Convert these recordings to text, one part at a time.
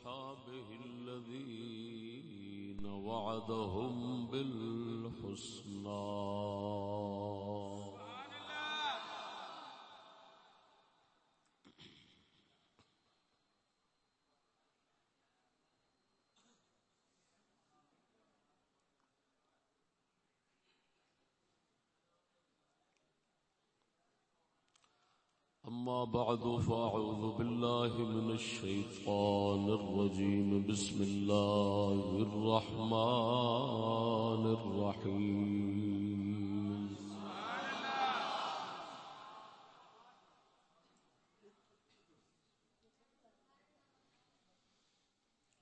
أصحابه الذين وعدهم بالحسنى أما بعد، فأعوذ بالله من الشيطان الرجيم. بسم الله الرحمن الرحيم.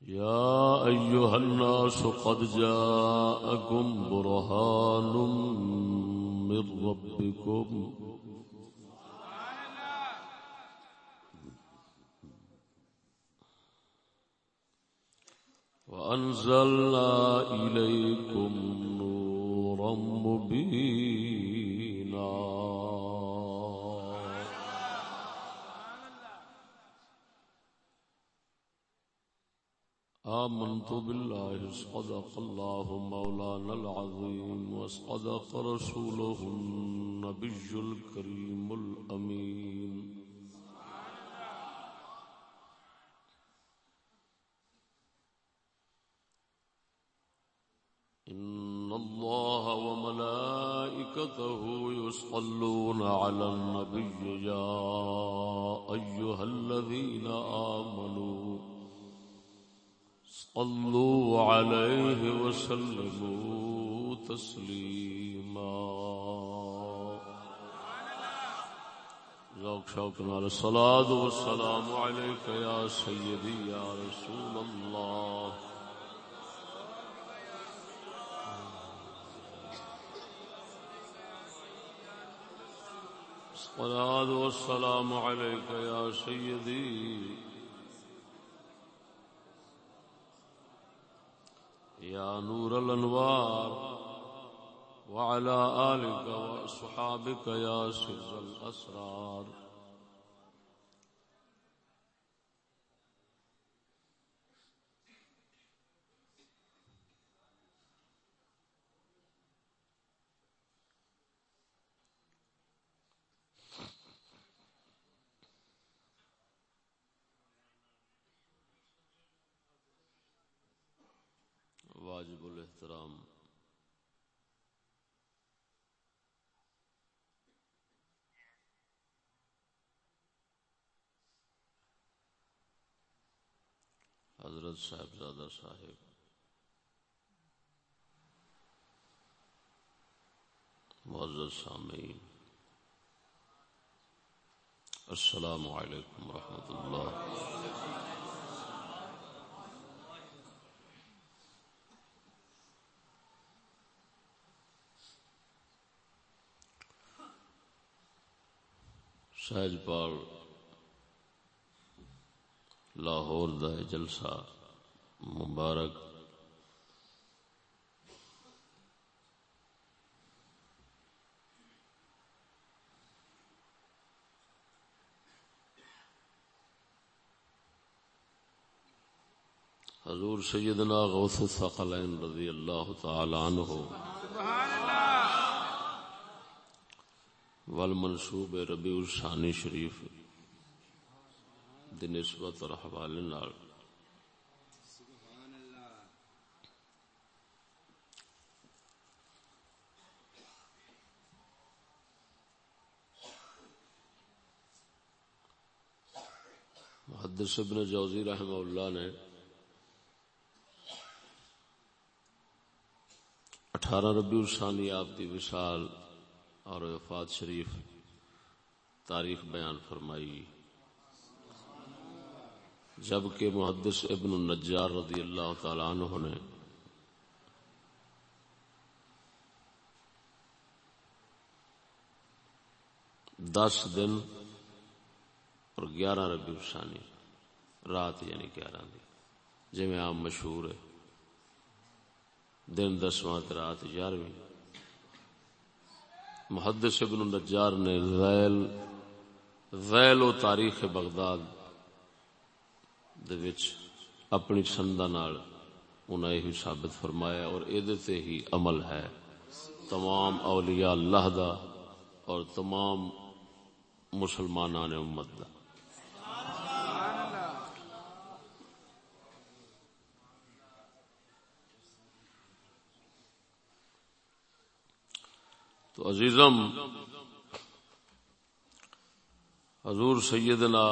يا أيها الناس قد جاءكم برهان من ربكم. وأنزلنا إليكم نورا مبينا. آمنت بالله، صدق الله مولانا العظيم، وصدق رسوله النبي الكريم الأمين. إن الله وملائكته يصلون على النبي يا أيها الذين آمنوا صلوا عليه وسلموا تسليما ذوق شوق نال الصلاة والسلام عليك يا سيدي يا رسول الله والصلاة والسلام عليك يا سيدي. يا نور الأنوار وعلى آلك وأصحابك يا سر الأسرار. حضرت صاحبزادہ صاحب۔ معزز سامعین۔ السلام علیکم ورحمۃ اللہ۔ سہج پال لاہور دا جلسہ مبارک۔ حضور سیدنا غوث الثقلین رضی اللہ تعالی عنہ۔ والمنصوب ربیع الثانی شریف۔ دی نسبت اور حوالے نال۔ محدث ابن جوزی رحمہ اللہ نے اٹھارہ ربیع الثانی آپ دی وصال اور وفات شریف تاریخ بیان فرمائی۔ جبکہ محدث ابن النجار رضی اللہ تعالی عنہ نے دس دن اور گیارہ ربیع ثانی رات یعنی گیارہ دی۔ جی میں عام مشہور ہے۔ دن دسواں رات گیارہویں۔ محدث ابن النجار نے ذیل ذیل و تاریخ بغداد دے وچ اپنی سندا نال انہیں یہی ثابت فرمایا اور تے ہی عمل ہے۔ تمام اولیاء اللہ دا اور تمام مسلمانان امت دا۔ تو عزیزم، حضور سیدنا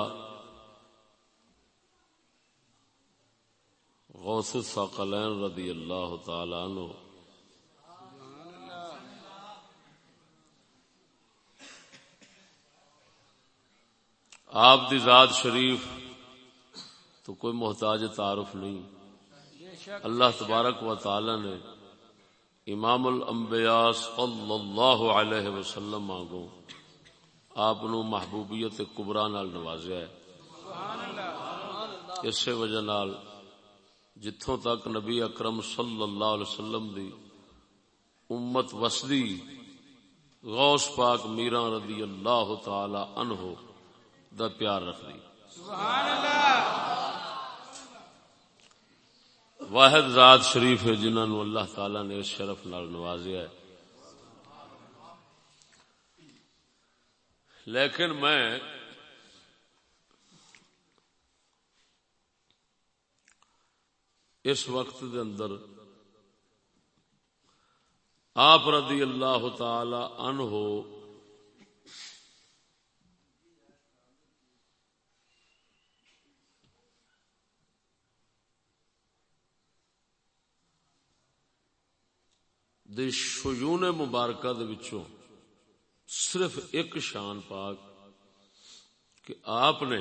غوث الثقلین رضی اللہ تعالی عنہ آپ دی ذات شریف تو کوئی محتاج تعارف نہیں۔ اللہ تبارک و تعالی نے امام الانبیاء صلی اللہ علیہ وسلم مانگو آپ نو محبوبیت کبرا نال نوازیا ہے۔ اسی وجہ نال جتوں تک نبی اکرم صلی اللہ علیہ وسلم دی امت وسدی غوث پاک میرا رضی اللہ تعالی عنہ دا پیار رکھ دی واحد ذات شریف ہے جنہوں نے اللہ تعالی نے اس شرف نال نوازیا ہے۔ لیکن میں اس وقت دے اندر آپ رضی اللہ تعالی عنہ دے شیون مبارکہ دے وچوں صرف ایک شان پاک کہ آپ نے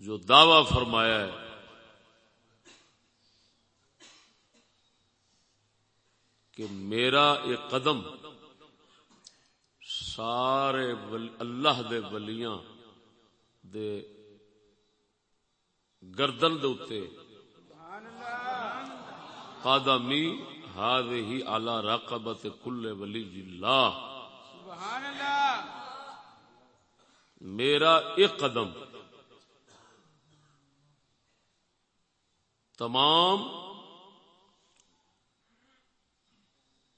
جو دعوی فرمایا ہے، کہ میرا ایک قدم سارے اللہ دے ولیاں دے گردن دے اتے قادمی ہی اعلی رقبت کل ولی اللہ۔ میرا ایک قدم۔ تمام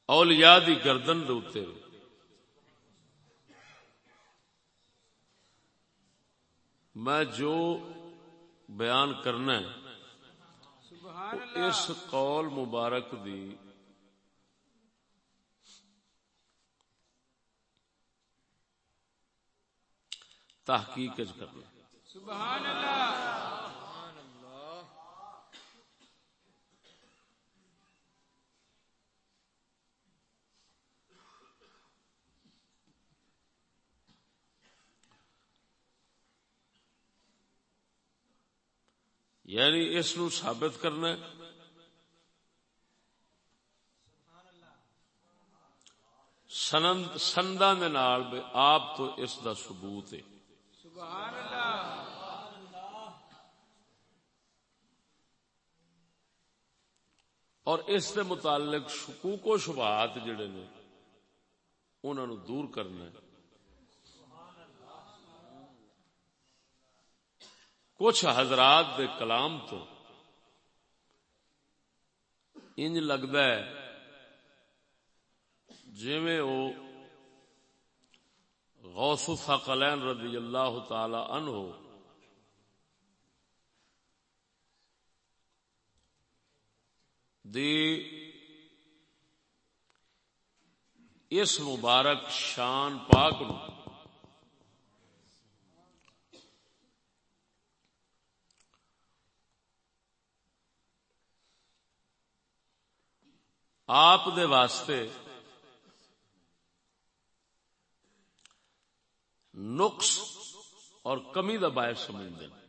اولیاء دی گردن دوتے میں جو بیان کرنا ہے اس قول مبارک دی تحقیق کرنا۔ سبحان اللہ. یعنی اس نو ثابت کرنا سندا آپ تو اس دا ثبوت ہے۔ سبحان اللہ اور اس کے متعلق شکوک و شبہات جڑے نے انہوں نے دور کرنا ہے۔ کچھ حضرات دے کلام تو انج لگتا ہے جی وہ غوث ثقلین رضی اللہ تعالی عنہ دی اس مبارک شان پاک نو آپ دے واسطے نقص اور کمی دا باعث سمجھتے ہیں۔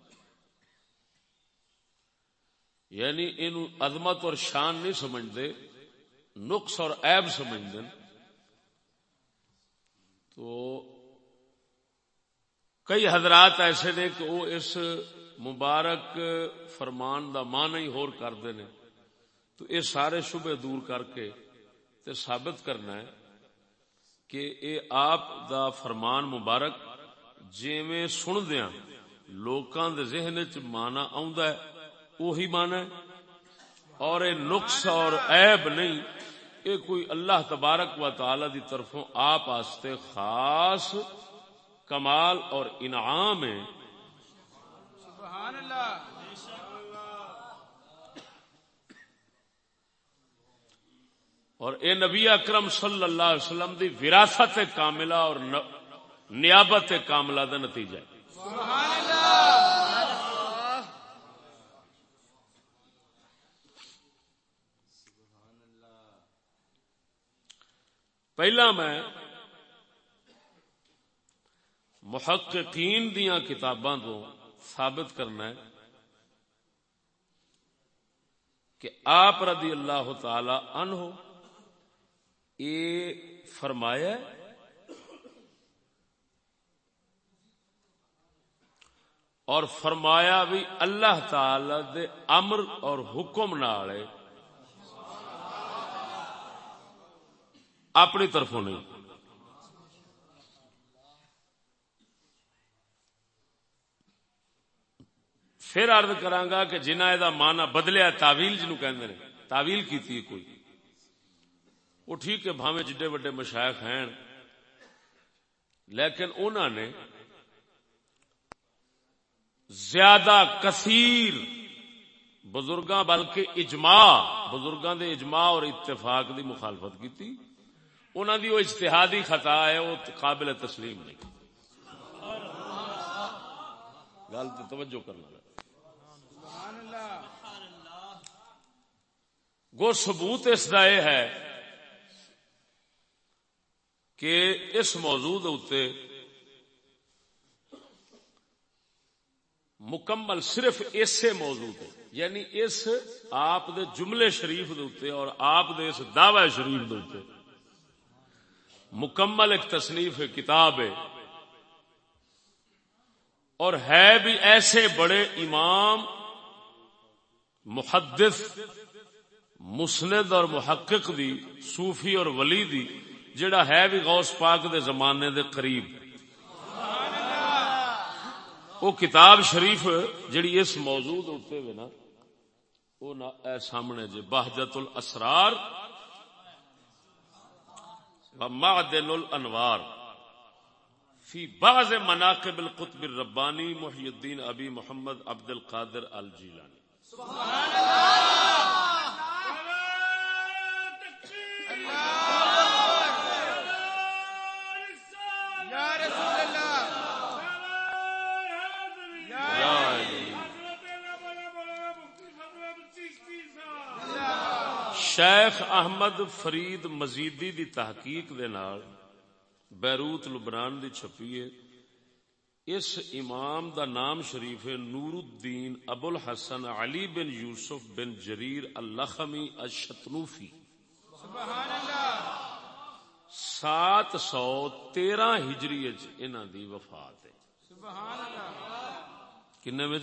یعنی ان عظمت اور شان نہیں سمجھتے، نقص اور عیب سمجھتے تو کئی حضرات ایسے نے کہ وہ اس مبارک فرمان دا مان ہی ہور کرتے ہیں تو یہ سارے شبے دور کر کے تے ثابت کرنا ہے کہ اے آپ دا فرمان مبارک جی میں سن دیا لوکاں دے ذہن چ مانا آندا ہے وہی مانا ہے۔ اور اے نقص اور عیب نہیں، اے کوئی اللہ تبارک و تعالی دی طرفوں آپ واسطے خاص کمال اور انعام ہے۔ سبحان اللہ۔ اور اے نبی اکرم صلی اللہ علیہ وسلم دی وراثت کاملہ اور نیابت کاملہ دا نتیجہ ہے۔ سبحان اللہ پہلا میں محققین دیاں کتاباں تو ثابت کرنا ہے کہ آپ رضی اللہ تعالی عنہ یہ فرمایا اور فرمایا بھی اللہ تعالی دے امر اور حکم نال اپنی طرفوں نہیں۔ پھر ارد کرانگا کہ جنہ دا مانا بدلیا تاویل جنو کہندے نے تاویل کیتی کوئی۔ وہ ٹھیک ہے بھاوے جڈے وڈے مشائق ہیں۔ لیکن انہوں نے زیادہ کثیر بزرگاں بلکہ اجماع، بزرگاں دے اجماع اور اتفاق دی مخالفت کی انہوں دی وہ اجتہادی خطا ہے، وہ قابل تسلیم نہیں۔ گل تو توجہ کرنا۔ گو ثبوت اس کا یہ ہے کہ اس موضوع اتنے مکمل صرف اسے موضوع تے یعنی اس آپ دے جملے شریف دے اور آپ دے اس دعوی شریف دے مکمل ایک تصنیف کتاب ہے۔ اور ہے بھی ایسے بڑے امام، محدث، مسند اور محقق دی، صوفی اور ولی دی۔ جڑا ہے بھی غوث پاک دے زمانے دے قریب. وہ کتاب شریف جڑی اس موضوع اتنے ہوئے نا، وہ اے سامنے جی بہجت الاسرار معدن الانوار. فی بعض مناقب القطب الربانی محی الدین ابی محمد عبد القادر الجیلانی. سبحان اللہ شیخ احمد فرید مزیدی دی تحقیق دے نال بیروت لبنان دی چھپی ہے۔ اس امام دا نام شریف ہے نور الدین ابو الحسن علی بن یوسف بن جریر اللخمی الشتنوفی۔ سبحان اللہ سات سو تیرہ ہجری انہ دی وفات ہے۔ سبحان اللہ کنے میں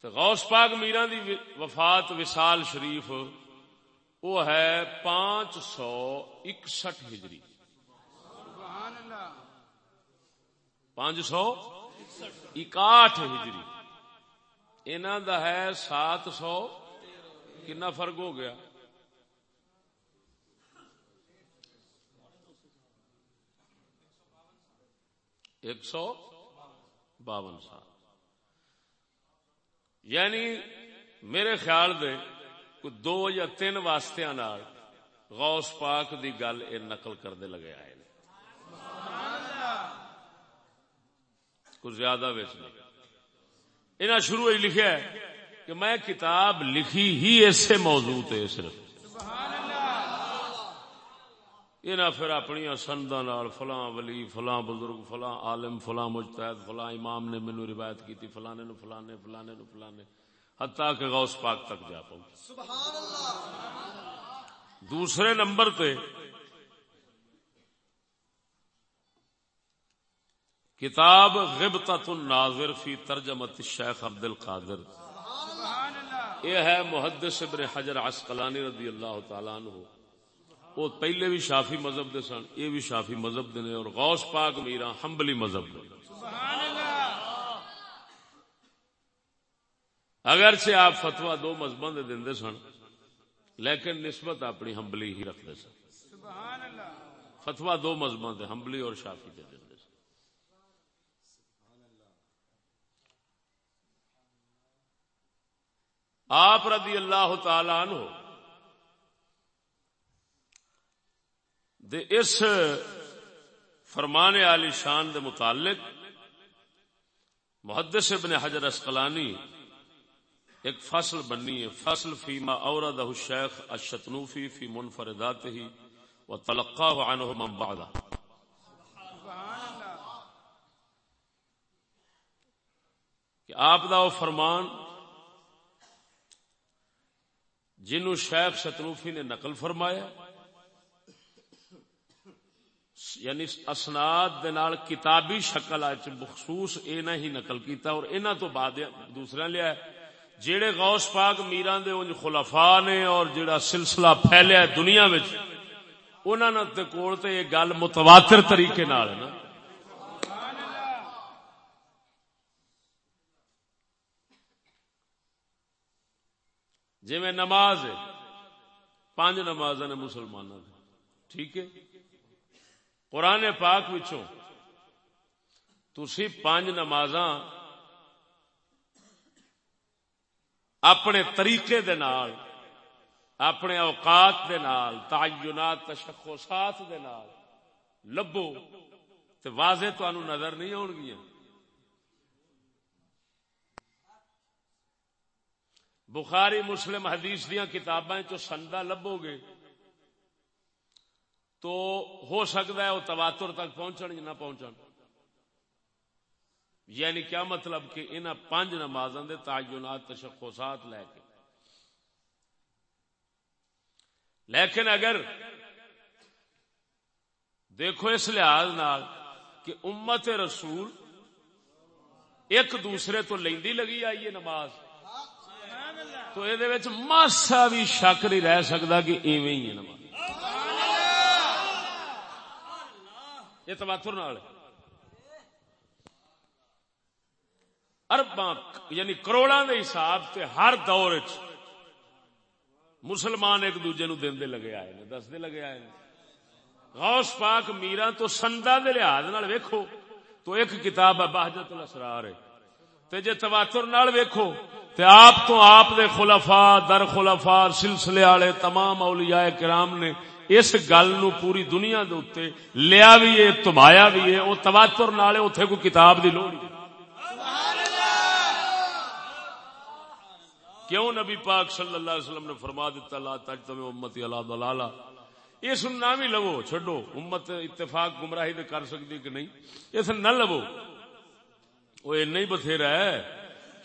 تو غوث پاک میران دی وفات وسال شریف وہ ہے پانچ سو اکسٹھ ہجری۔ پانچ سو اکاٹھ ہجری۔ انہ دا ہے سات سو کنا فرق ہو گیا؟ ایک سو باون سال۔ یعنی میرے خیال دے دو یا تین واسطے غوث پاک دی گل یہ نقل کرنے لگے آئے کچھ زیادہ بچ نہیں۔ انہیں شروع ہی لکھا ہے کہ میں کتاب لکھی ہی ایسے موضوع تے صرف۔ یہ پھر اپنی سندا فلاں ولی فلاں بزرگ فلاں عالم فلاں مجتہد فلاں امام نے مینو روایت کی فلانے نو فلانے فلانے نو فلانے حتیٰ کہ غوث پاک تک جا پہنچ دوسرے نمبر پہ کتاب غبطت الناظر فی ترجمت الشیخ عبد القادر۔ یہ ہے محدث ابن حجر عسقلانی رضی اللہ تعالیٰ عنہ۔ وہ پہلے بھی شافی مذہب دے سن، یہ بھی شافی مذہب دے اور غوث پاک میرا ہمبلی مذہب دے اگرچہ آپ فتوا دو مذہبوں دے دیندے سن، لیکن نسبت اپنی ہمبلی ہی رکھتے سن۔ فتوا دو مذہبوں دے ہمبلی اور شافی دے دیندے سن۔ آپ رضی اللہ تعالی عنہ دے اس فرمان علی شان دے متعلق محدث ابن حجر اسقلانی ایک فصل بنی ہے۔ فصل فیما اوردہ الشیخ الشتنوفی فی منفرداتہ و تلقاہ عنہ من بعدہ سبحان اللہ کہ آپ دا وہ فرمان جنہوں شیخ شتنوفی نے نقل فرمایا یعنی اسناد دے نال کتابی شکل اچ بخصوص اے نہ ہی نقل کیتا اور انہاں تو بعد دوسرا لیا ہے۔ جیڑے غوث پاک میران دے انج خلفاء نے اور جیڑا سلسلہ پھیلیا ہے دنیا وچ، انہاں نے تے کول تے یہ گل متواتر طریقے نال ہے نا۔ جی میں نماز ہے پانچ نماز نے مسلمانوں کی ٹھیک ہے؟ قرآن پاک وچوں، تسی پانچ نماز اپنے طریقے دے نال، اپنے اوقات دے نال، تعینات، تشخصات دے نال لبو، تے واضح تانوں نظر نہیں آن گیا بخاری، مسلم حدیث دیا کتاباں چو سندا لبو گے۔ تو ہو سکتا ہے وہ تواتر تک پہنچن یا نہ پہنچن۔ یعنی کیا مطلب کہ انہاں پانچ نمازوں دے تعینات، تشخصات لے کے۔ لیکن اگر دیکھو اس لحاظ نال کہ امت رسول ایک دوسرے تو لیندی لگی آئی ہے نماز، تو یہ ماسا بھی شک نہیں رہ سکتا کہ ایویں ہی ہے نماز۔ یہ تواتر نال ارباں یعنی کروڑاں دے حساب سے ہر دور وچ مسلمان ایک دوجے نو دے لگے آئے نے دسدے لگے آئے نے۔ غوث پاک میرا تو سندا دے لحاظ نال ویکھو تو ایک کتاب ہے بہجت الاسرار۔ ہے تے جے تواتر نال ویکھو تے آپ تو آپ دے خلفاء، در خلفاء، سلسلے والے تمام اولیاء کرام نے اس گل نو پوری دنیا دے اوتے لیا بھی ہے تمایا بھی ہے او تواتر نال اوتھے کوئی کتاب دی لوڑ نہیں۔ کیوں نبی پاک صلی اللہ علیہ وسلم نے فرما دیتا، لا تجتمع امتی علی ضلالہ یہ سننا بھی لو چھڈو، امت اتفاق گمراہی کر سکتی کہ نہیں؟ اس نہ لو وہ اینا بتھیرا ہے۔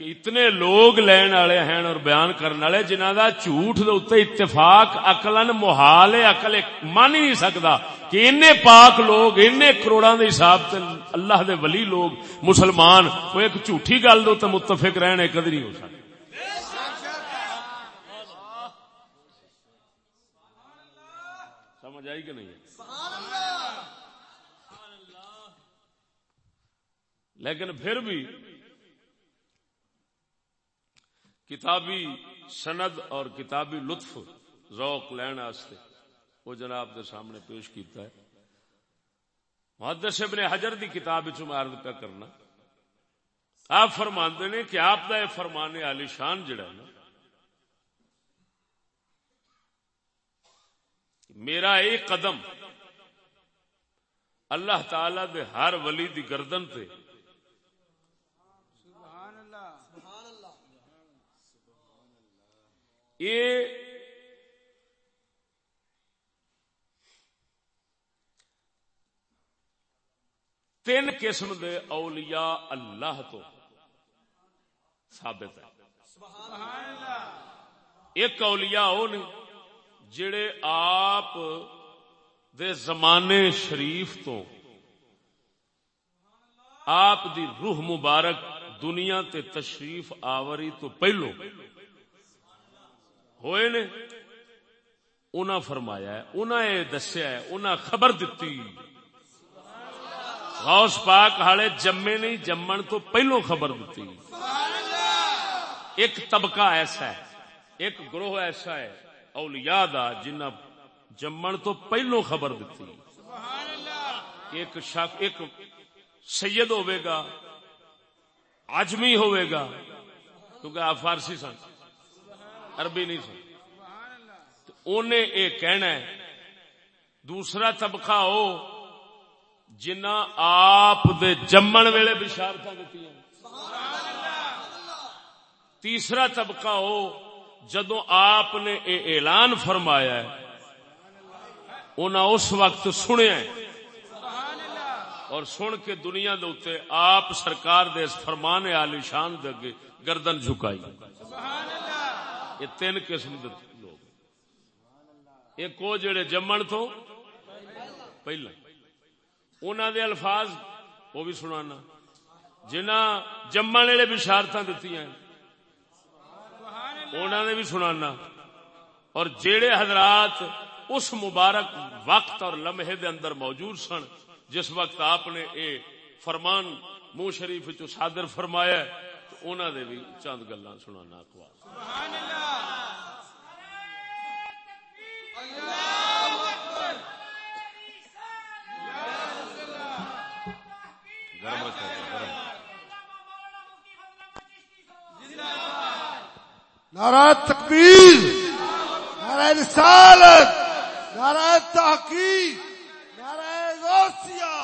کہ اتنے لوگ لین والے ہیں اور بیان کرنے والے جنہ دا جھوٹ دے اتفاق عقلن محال ہے، عقل مان ہی نہیں سکدا کہ انے پاک لوگ انے کروڑاں دے حساب تے اللہ دے ولی لوگ، مسلمان، وہ ایک جھوٹی گل دے اوتے متفق رہنے کدی نہیں ہو سکتا سمجھ آئی کہ نہیں؟ لیکن پھر بھی کتابی سند اور کتابی لطف ذوق لین واسطے وہ جناب دے سامنے پیش کیتا ہے۔ محدث ابن حجر دی کتاب چ میں عرض پہ کرنا۔ آپ فرماندے نے کہ آپ دا یہ فرمانے علی شان جڑا ہے نا۔ میرا ایک قدم اللہ تعالی دے ہر ولی دی گردن تے سبحان اللہ یہ تین قسم دے اولیاء اللہ تو ثابت ہے ایک اولیاء وہ نے جڑے آپ دے زمانے شریف تو آپ دی روح مبارک دنیا تے تشریف آوری تو پہلو ہوئے نے۔ انہاں فرمایا ہے انہاں یہ دسیا ہے انہاں خبر دتی۔ غوث پاک ہالے جمے نہیں، جمن تو پہلو خبر دیتی ایک طبقہ ایسا ہے، ایک گروہ ایسا ہے، اولیاء دا، جنہ جمن تو پہلو خبر دیتی ایک شخ ایک سید ہوئے گا، عجمی ہوئے گا، کیونکہ آپ فارسی سن۔ عربی نہیں سن۔ سبحان اللہ کہنا ہے، دوسرا طبقہ ہو جنہ آپ دے جمن ویلے بشارت دیتی ہیں تیسرا طبقہ ہو جدو آپ نے یہ اعلان فرمایا ہے انہاں اس وقت سنیا ہے۔ اور سن کے دنیا دے اوتے آپ سرکار دے اس فرمان عالی شان دے گردن جھکائی۔ سبحان اللہ یہ تین قسم لوگ ایک وہ جڑے جمن تو پہلا۔ انہوں دے الفاظ وہ بھی سنانا۔ جنہ جمن والے بشارت دیتی ہیں۔ انہوں نے بھی سنانا۔ اور جیڑے حضرات اس مبارک وقت اور لمحے دے اندر موجود سن، جس وقت آپ نے اے فرمان منہ شریف چو صادر فرمایا تو انہوں نے بھی چند گلا سنانا اخبار نعرہ تکبیر نعرہ رسالت نعرہ تحقیق نعرہ غوثیہ.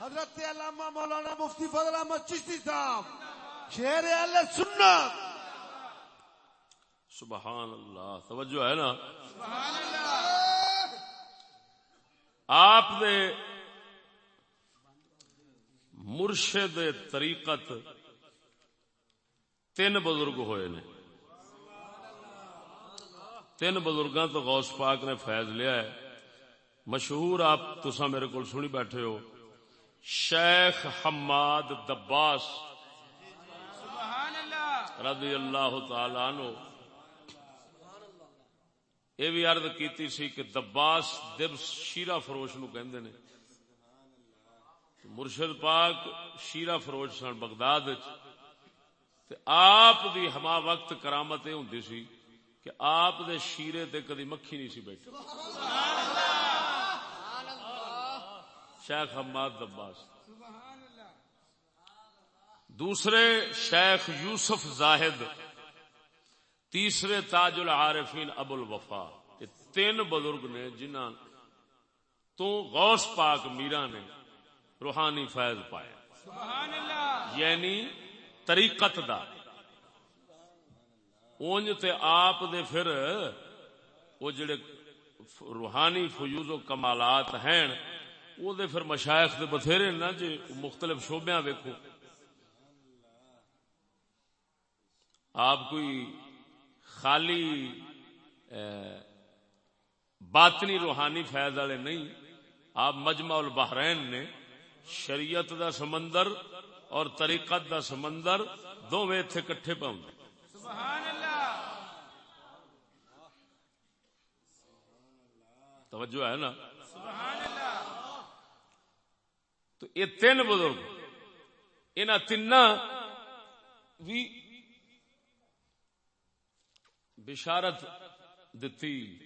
حضرت علامہ مولانا مفتی فضل احمد چشتی صاحب شیر اہل سنت. سبحان اللہ توجہ ہے نا؟ سبحان اللہ۔ آپ دے مرشد طریقت تین بزرگ ہوئے نے۔ تین بزرگاں تو غوث پاک نے فیض لیا ہے۔ مشہور آپ تسا میرے کو سنی بیٹھے ہو۔ شیخ حماد دباس رضی اللہ تعالی عنہ۔ یہ بھی عرض کیتی سی کہ دباس دبس شیرہ فروش نو کہندے نے۔ مرشد پاک شیرہ فروش سن بغداد تے آپ دی ہما وقت کرامت یہ ہوندی سی کہ آپ دے شیرے تے کدی مکھی نہیں سی بیٹھی شیخ حماد دباس۔ دوسرے شیخ یوسف زاہد۔ تیسرے تاج العارفین ابو الوفا یہ تین بزرگ نے جنہ تو غوث پاک میرا نے روحانی فیض پایا۔ سبحان اللہ۔ یعنی طریقت دا۔ اونج تے آپ دے پھر وہ جڑے روحانی فیوز و کمالات ہیں وہ دے پھر مشائخ دے بتھیرے نا جی مختلف شعبیاں ویکھو۔ آپ کوئی خالی باطنی روحانی فیض والے نہیں آپ مجمع البحرین نے شریعت دا سمندر اور طریقت دا سمندر دونوں اتنے کٹھے پاؤں توجہ ہے نا؟ سبحان اللہ تو یہ تین بزرگ انہ تین بھی بشارت دتی۔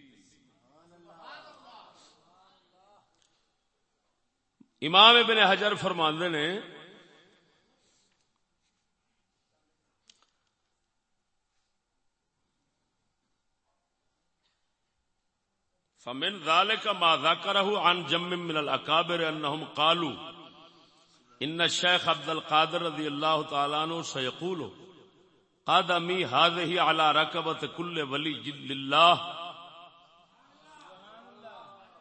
امام ابن حجر فرماندے نے، فمن ذلك ما ذكره عن جم من الاكابر انهم قالوا ان الشيخ عبد القادر رضي الله تعالى عنه سيقول قدمي هذه على ركبه كل ولي لله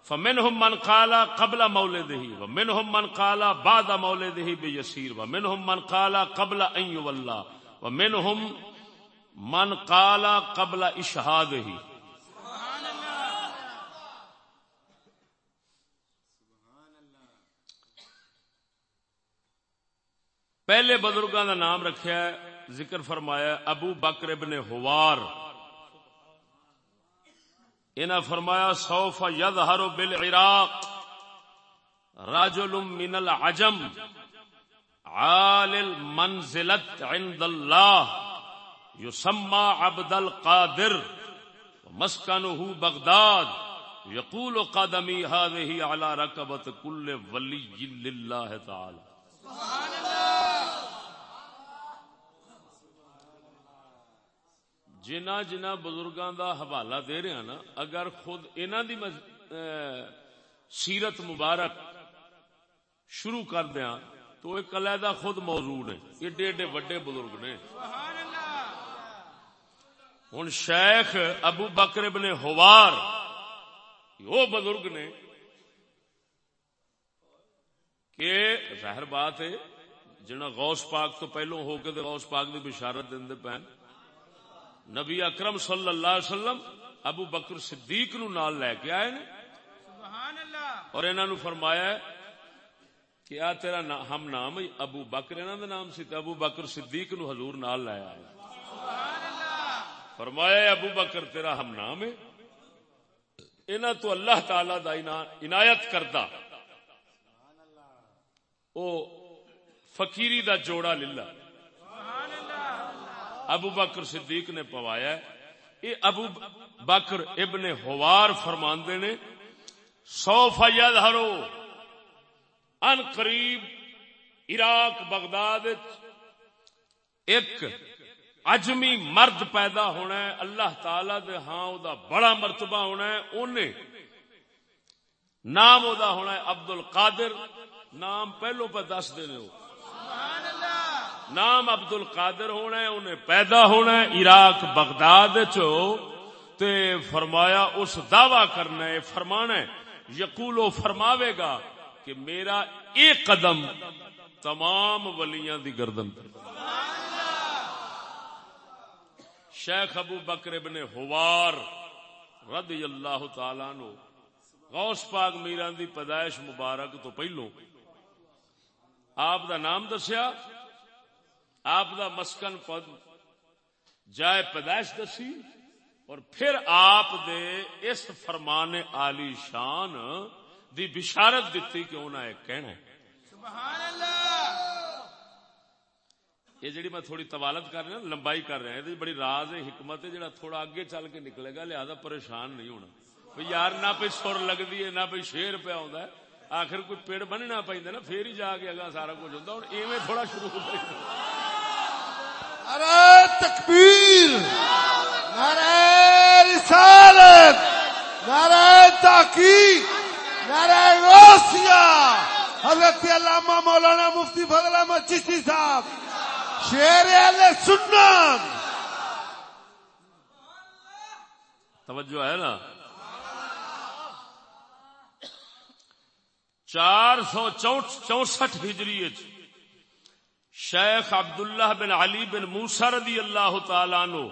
فمنهم من قال قبل مولده ومنهم من قال بعد مولده بيسير ومنهم من قال قبل ان يولى ومنهم من قال قبل اشهاده پہلے بزرگوں کا نام رکھیا ہے ذکر فرمایا ابو بکر ابن ہوار انہاں فرمایا، سوف یظہر بالعراق رجل من العجم عال المنزلت عند اللہ یسما عبد القادر مسکنہ بغداد، یقول قدمی هذه على رکبت کل ولی للہ تعالی۔ جنہ جنہ بزرگاں دا حوالہ دے رہے ہیں نا، اگر خود انہاں دی مز- سیرت مبارک شروع کر دیاں تو ایک علیحدہ خود موضوع نے، ایڈے ایڈے وڈے بزرگ نے۔ سبحان اللہ ہن شیخ ابو بکر ابن ہوار وہ بزرگ نے، کہ ظاہر بات ہے، جنہ غوث پاک تو پہلو ہو کے غوث پاک دی بشارت دے پین نبی اکرم صلی اللہ علیہ وسلم ابو بکر صدیق نو نال لے کے آئے نے۔ سبحان اللہ اور انہوں نے فرمایا ہے کہ آ تیرا نا ہم نام ابو بکر انہوں دا نام سی تے ابو بکر صدیق نو حضور نال لایا ہے سبحان اللہ فرمایا ابو بکر تیرا ہم نام ہے۔ انہاں تو اللہ تعالی دا عنایت کردا او فقیری دا جوڑا للہ۔ ابو بکر صدیق نے پوایا ہے۔ یہ ابو بکر ابن ہوار فرماندے نے، سو فید ہرو ان قریب عراق بغداد ایک اجمی مرد پیدا ہونا ہے۔ اللہ تعالی دے ہاں او دا بڑا مرتبہ ہونا ہے۔ اونے نام او دا ہونا ہے عبد القادر نام پہلو پہ دس دینے ہو۔ نام عبد القادر ہونا ہے، انہیں پیدا ہونا ہے، عراق بغداد چو، تے فرمایا اس دعوی کرنا ہے، فرمانا ہے، یقول و فرماوے گا کہ میرا ایک قدم تمام ولیاں دی گردن پر۔ شیخ ابو بکر ابن ہوار رضی اللہ تعالی نو غوث پاک میران دی پیدائش مبارک تو پہلو، آپ دا نام دسیا؟ آپ دا مسکن پد جائے پیدائش دسی اور پھر آپ دے اس فرمان عالی شان دی بشارت دیتی کہ انہیں ایک کہنا ہے۔ سبحان اللہ یہ جڑی میں تھوڑی طوالت کر رہا لمبائی کر رہا ہے بڑی راز ہے، حکمت ہے، جڑا تھوڑا اگے چل کے نکلے گا، لہذا پریشان نہیں ہونا۔ یار، نہ پہ سر لگتی ہے، نہ پہ شیر پہ آਉਂਦਾ ہے، آخر کوئی پیڑ بننا پہ نا، پھر ہی جا کے اگا سارا کچھ ہوتا ہوں ایویں تھوڑا شروع ہو جائے نعرہ تکبیر، نعرہ رسالت، نعرہ تحقیق نعرہ غوثیہ حضرت علامہ مولانا مفتی فضل احمد چشتی صاحب شیر اہل سنت۔ توجہ ہے نا؟ چار سو چونسٹھ ہجری شیخ عبداللہ بن علی بن موسا رضی اللہ تعالی نو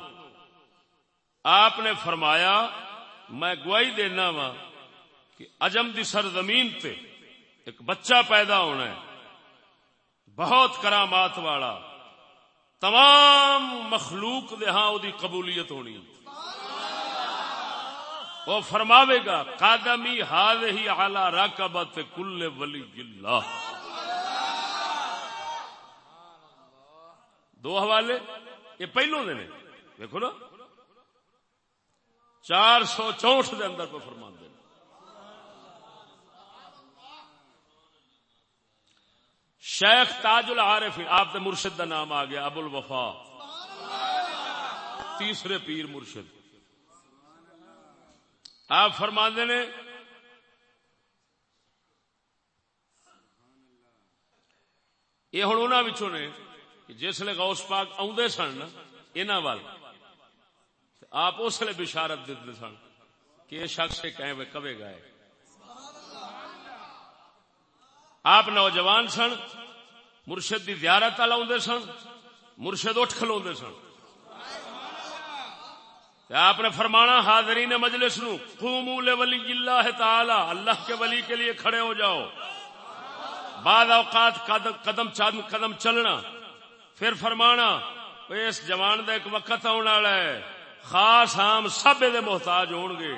آپ نے فرمایا، میں گواہی دینا وا کہ اجم دی سرزمین تے ایک بچہ پیدا ہونا ہے، بہت کرامات والا، تمام مخلوق دے ہاں دی قبولیت ہونی وہ فرماوے گا، قادمی ہاد ہی اعلی راکبت کل ولی اللہ۔ دو حوالے، یہ پہلو دے نے۔ دیکھو نا۔ چار سو چونٹ دے اندر پہ فرما دے شیخ تاج العارف آپ کے مرشد کا نام آ گیا، ابو الوفا۔ تیسرے پیر مرشد۔ آپ فرما نے۔ یہ ہوں انہوں نے جس لے غوث پاک آدھے سن انہوں وال آپ اس لیے بشارت دیتے سن کہ یہ شخص کہیں کبے گائے آپ نوجوان سن، مرشد کی زیارت والا آدھے سن، مرشد اٹھ کھلو سن۔ آپ نے فرمانا، حاضرین مجلس نو، قوموا لولی اللہ تعالی، اللہ کے ولی کے لیے کھڑے ہو جاؤ۔ بعد اوقات قدم قدم قدم چلنا۔ پھر فرمانا اس جوان دا ایک وقت آنے والا ہے۔ خاص ہم سب دے محتاج ہون گے۔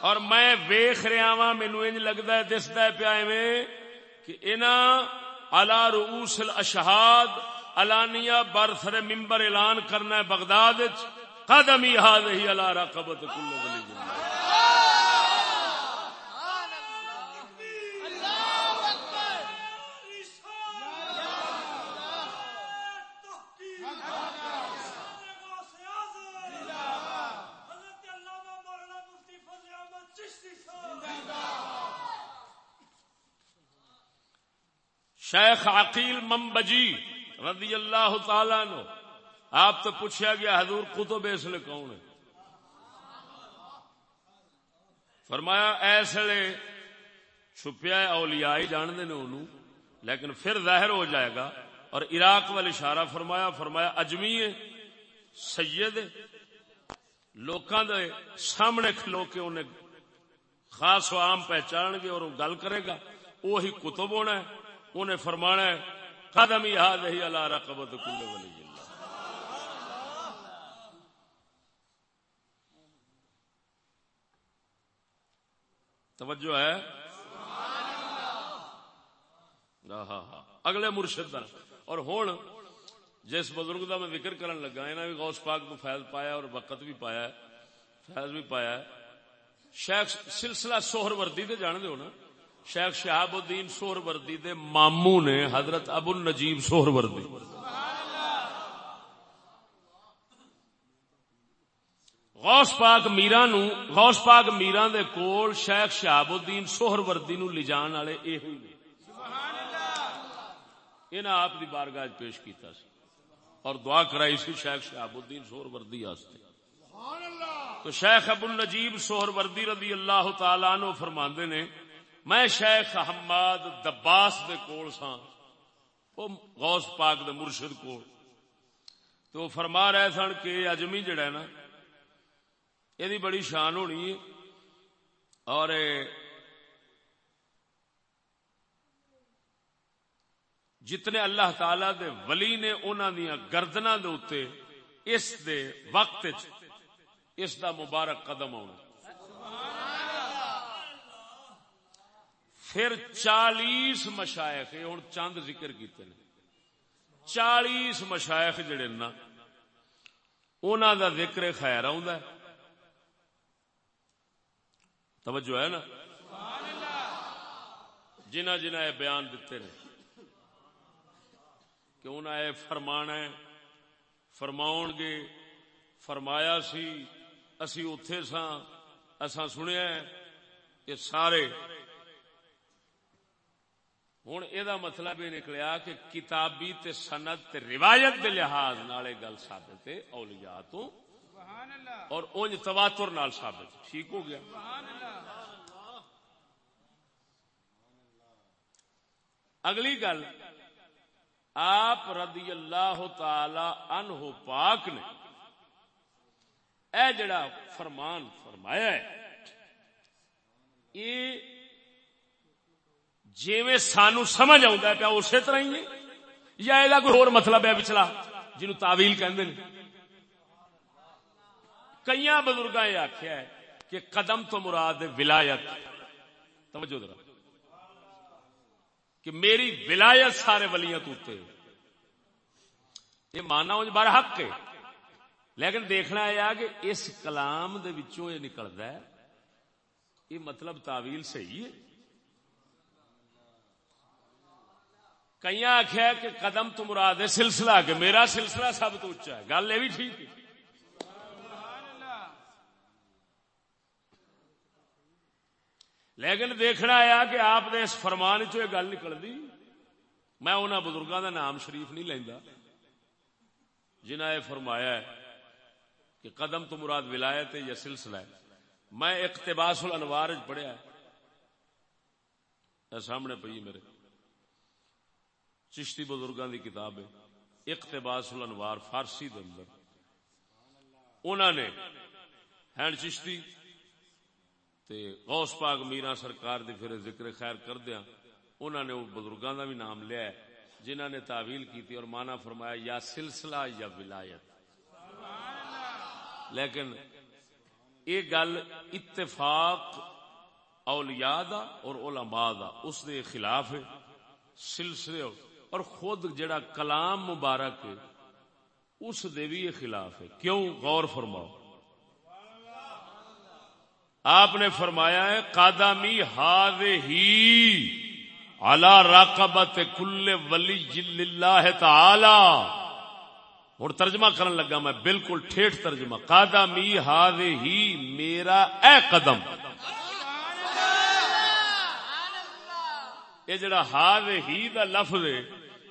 اور میں ویخ رہا وا مینو انج لگتا ہے دستا ہے پیا ایویں کہ انہاں علا رؤوس الاشہاد، علانیہ برسر ممبر اعلان کرنا ہے بغداد وچ۔ قدم ہی ہاد ہی اللہ رقبت کل شیخ عقیل ممبجی رضی اللہ تعالی نو آپ تو پوچھا گیا، حضور قطب اس لیے کون ہے؟ فرمایا ایسے چھپیا اولیاء ہی جانتے نے انہوں۔ لیکن پھر ظاہر ہو جائے گا۔ اور عراق والے اشارہ فرمایا فرمایا، اجمی سید لوکاں دے سامنے کھلو کے انہیں خاص و عام پہچان گے اور وہ گل کرے گا۔ وہی کتب ہونا ہے۔ انہیں فرمانا ہے قدم ہی ہاتھ ہی اللہ رقبت کل ولی اللہ توجہ ہے؟ ہاں ہاں اگلے مرشد دا اور ہوں جس بزرگ دا میں ذکر کرن لگا، انہاں بھی غوث پاک کو فیض پایا اور وقت بھی پایا ہے، فیض بھی پایا ہے۔ شیخ، سلسلہ سوہر وردی دے جان دے ہو نا؟ شیخ شہاب الدین سوہر وردی دے مامو نے حضرت ابو النجیب سوہر وردی غوث پاک میرا نو، غوث پاک میرا دے کول شیخ شہاب الدین سوہر وردی نو لجان والے اے ہوئی نے۔ انہاں آپ دی بارگاہ پیش کیتا سی۔ اور دعا کرائی سی شیخ شہاب الدین سوہر وردی واسطے۔ تو شیخ ابو النجیب سوہر وردی رضی اللہ تعالی عنہ فرماندے نے میں شیخ حماد دباس دے کول سا او غوث پاک دے مرشد کول۔ تو فرما رہے سن کہ اجمی جڑا ہے نا، یہ بڑی شان ہونی ہے۔ اور جتنے اللہ تعالی دے ولی نے انہاں دیاں گردناں دے اس دے وقت اس دا مبارک قدم آنا پھر چالیس مشائق، یہ ہوں چند ذکر کیتے ہیں چالیس مشائق جڑے نا انہوں دا ذکر خیر آ توجہ ہے نا؟ جنہ جنہ یہ بیان دیتے نے، کہ انہیں یہ فرمانا ہے فرماؤ گے، فرمایا سی، اسی اتے سا اسا سنیا یہ سارے ہوں یہ مطلب یہ نکلیا کہ کتابی تے سند تے روایت کے لحاظ نال گل ثابت ہے اولیاء تو اور اونج تواتر نال ثابت ٹھیک ہو گیا۔ اگلی گل آپ رضی اللہ تعالی عنہ پاک نے اے جڑا فرمان فرمایا ہے یہ جیویں سانو سمجھ آ پیا اسی طرح ہی ہے؟ یا یہ کوئی اور مطلب ہے پچھلا جنو تعویل کہندے نے؟ کئی بزرگ یہ آخیا ہے کہ قدم تو مراد ولایت۔ توجہ ذرا۔ کہ میری ولایت سارے ولیاں توتے یہ ماننا ہو بار حق ہے۔ لیکن دیکھنا یہ کہ اس کلام دے وچوں یہ نکلدا ہے۔ یہ مطلب تعویل صحیح ہے۔ کئی آخیا کہ قدم تو مراد ہے سلسلہ کہ میرا سلسلہ سب تو اچا ہے۔ گل یہ بھی ٹھیک ہے۔ لیکن دیکھنا آیا کہ آپ نے اس فرمان چ گل نکل دی میں انہوں بزرگوں کا نام شریف نہیں لینا جنہیں یہ فرمایا ہے کہ قدم تو مراد ولایت ہے یا سلسلہ ہے۔ میں اقتباس الانوار پڑھیا ہے۔ سامنے پی میرے۔ چشتی بزرگاں دی کتاب ہے، اقتباس الانوار فارسی دے اندر۔ انہوں نے ہینڈ چشتی تے غوث پاک میرا سرکار دی پھر ذکر خیر کر دیا انہوں نے وہ بزرگاں دا بھی نام لیا ہے جنہوں نے تعویل کی تھی اور مانا فرمایا، یا سلسلہ یا ولایت۔ لیکن یہ گل اتفاق اولیاء دا اور علماء دا، اس دے خلاف ہے، سلسلے اور خود جڑا کلام مبارک اس دے بھی یہ خلاف ہے۔ کیوں؟ غور فرماؤ۔ آپ نے فرمایا ہے، قادمی ہاد ہی الا راقبت کل ولی اللہ تعالی۔ ہوں ترجمہ کرن لگا میں، بالکل ٹھیٹ ترجمہ۔ قادمی ہاد ہی میرا اے قدم۔ یہ جڑا ہاد ہی دا لفظ ہے